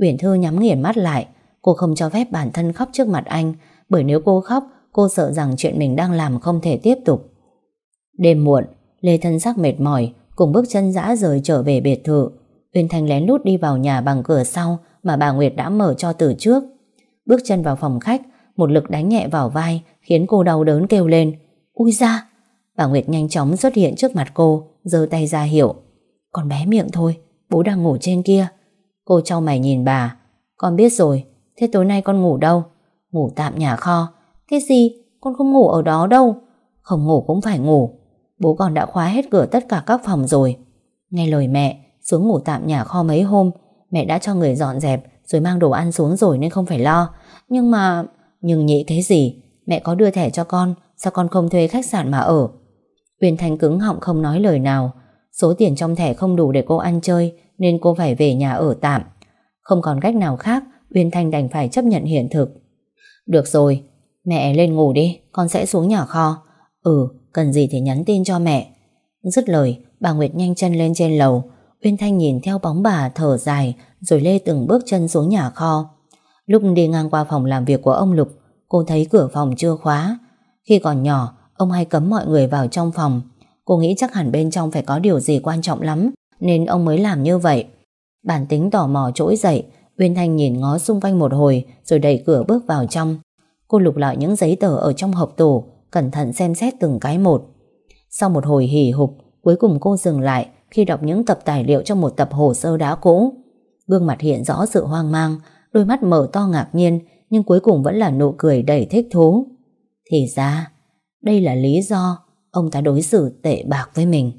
Uyển Thư nhắm nghiền mắt lại. Cô không cho phép bản thân khóc trước mặt anh, Bởi nếu cô khóc, Cô sợ rằng chuyện mình đang làm không thể tiếp tục. Đêm muộn, Lê thân sắc mệt mỏi, Cùng bước chân dã rời trở về biệt thự. Uyên Thanh lén lút đi vào nhà bằng cửa sau Mà bà Nguyệt đã mở cho từ trước. Bước chân vào phòng khách, Một lực đánh nhẹ vào vai, Khiến cô đau đớn kêu lên. Ui ra Bà Nguyệt nhanh chóng xuất hiện trước mặt cô, giơ tay ra hiệu. Con bé miệng thôi, Bố đang ngủ trên kia. Cô trao mày nhìn bà. Con biết rồi, Thế tối nay con ngủ đâu? Ngủ tạm nhà kho. Thế gì? Con không ngủ ở đó đâu. Không ngủ cũng phải ngủ. Bố con đã khóa hết cửa tất cả các phòng rồi. Nghe lời mẹ xuống ngủ tạm nhà kho mấy hôm. Mẹ đã cho người dọn dẹp Rồi mang đồ ăn xuống rồi nên không phải lo. Nhưng mà, Nhưng nhị cái gì? Mẹ có đưa thẻ cho con, Sao con không thuê khách sạn mà ở? Uyên Thanh cứng họng không nói lời nào. Số tiền trong thẻ không đủ để cô ăn chơi, Nên cô phải về nhà ở tạm. Không còn cách nào khác, Uyên Thanh đành phải chấp nhận hiện thực. Được rồi, Mẹ lên ngủ đi, Con sẽ xuống nhà kho. Ừ cần gì thì nhắn tin cho mẹ. Dứt lời, bà Nguyệt nhanh chân lên trên lầu. Uyên Thanh nhìn theo bóng bà thở dài, Rồi lê từng bước chân xuống nhà kho. Lúc đi ngang qua phòng làm việc của ông Lục, Cô thấy cửa phòng chưa khóa. Khi còn nhỏ, Ông hay cấm mọi người vào trong phòng. Cô nghĩ chắc hẳn bên trong phải có điều gì quan trọng lắm, Nên ông mới làm như vậy. Bản tính tò mò trỗi dậy, Uyên Thanh nhìn ngó xung quanh một hồi, Rồi đẩy cửa bước vào trong. Cô lục lại những giấy tờ ở trong hộp tủ, Cẩn thận xem xét từng cái một. Sau một hồi hỉ hục, Cuối cùng cô dừng lại khi đọc những tập tài liệu trong một tập hồ sơ đã cũ. Gương mặt hiện rõ sự hoang mang, Đôi mắt mở to ngạc nhiên, Nhưng cuối cùng vẫn là nụ cười đầy thích thú. Thì ra, Đây là lý do Ông ta đối xử tệ bạc với mình.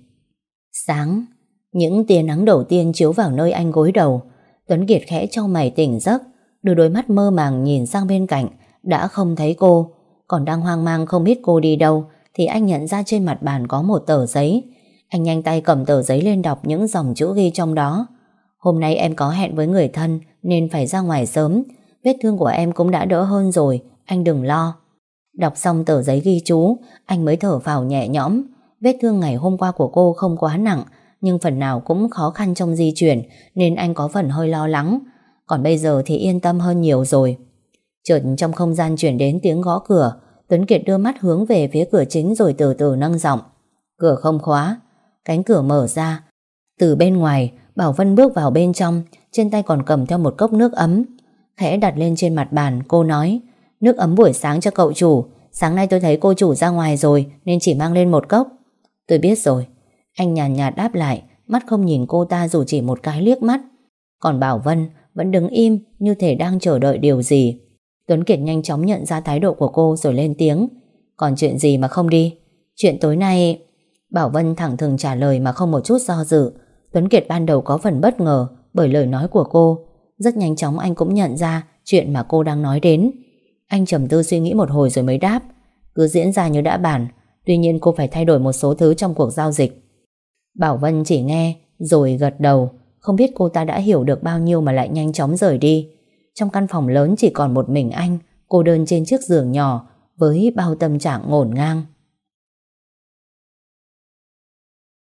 Sáng, Những tia nắng đầu tiên chiếu vào nơi anh gối đầu. Tuấn Kiệt khẽ cho mày tỉnh giấc, Đưa đôi mắt mơ màng nhìn sang bên cạnh, Đã không thấy cô. Còn đang hoang mang không biết cô đi đâu, Thì anh nhận ra trên mặt bàn có một tờ giấy. Anh nhanh tay cầm tờ giấy lên đọc những dòng chữ ghi trong đó. Hôm nay em có hẹn với người thân, Nên phải ra ngoài sớm. Vết thương của em cũng đã đỡ hơn rồi, Anh đừng lo. Đọc xong tờ giấy ghi chú, Anh mới thở phào nhẹ nhõm. Vết thương ngày hôm qua của cô không quá nặng, Nhưng phần nào cũng khó khăn trong di chuyển, Nên anh có phần hơi lo lắng. Còn bây giờ thì yên tâm hơn nhiều rồi. Chợt trong không gian chuyển đến tiếng gõ cửa, Tuấn Kiệt đưa mắt hướng về phía cửa chính Rồi từ từ nâng giọng. Cửa không khóa. Cánh cửa mở ra. Từ bên ngoài Bảo Vân bước vào bên trong Trên tay còn cầm theo một cốc nước ấm. Khẽ đặt lên trên mặt bàn cô nói Nước ấm buổi sáng cho cậu chủ. Sáng nay tôi thấy cô chủ ra ngoài rồi Nên chỉ mang lên một cốc. Tôi biết rồi. Anh nhàn nhạt, đáp lại Mắt không nhìn cô ta dù chỉ một cái liếc mắt. Còn Bảo Vân vẫn đứng im Như thể đang chờ đợi điều gì. Tuấn Kiệt nhanh chóng nhận ra thái độ của cô Rồi lên tiếng Còn chuyện gì mà không đi? Chuyện tối nay Bảo Vân thẳng thừng trả lời mà không một chút do dự. Tuấn Kiệt ban đầu có phần bất ngờ Bởi lời nói của cô. Rất nhanh chóng anh cũng nhận ra Chuyện mà cô đang nói đến. Anh trầm tư suy nghĩ một hồi rồi mới đáp. Cứ diễn ra như đã bàn Tuy nhiên cô phải thay đổi một số thứ trong cuộc giao dịch. Bảo Vân chỉ nghe Rồi gật đầu. Không biết cô ta đã hiểu được bao nhiêu mà lại nhanh chóng rời đi. Trong căn phòng lớn chỉ còn một mình anh, cô đơn trên chiếc giường nhỏ với bao tâm trạng ngổn ngang.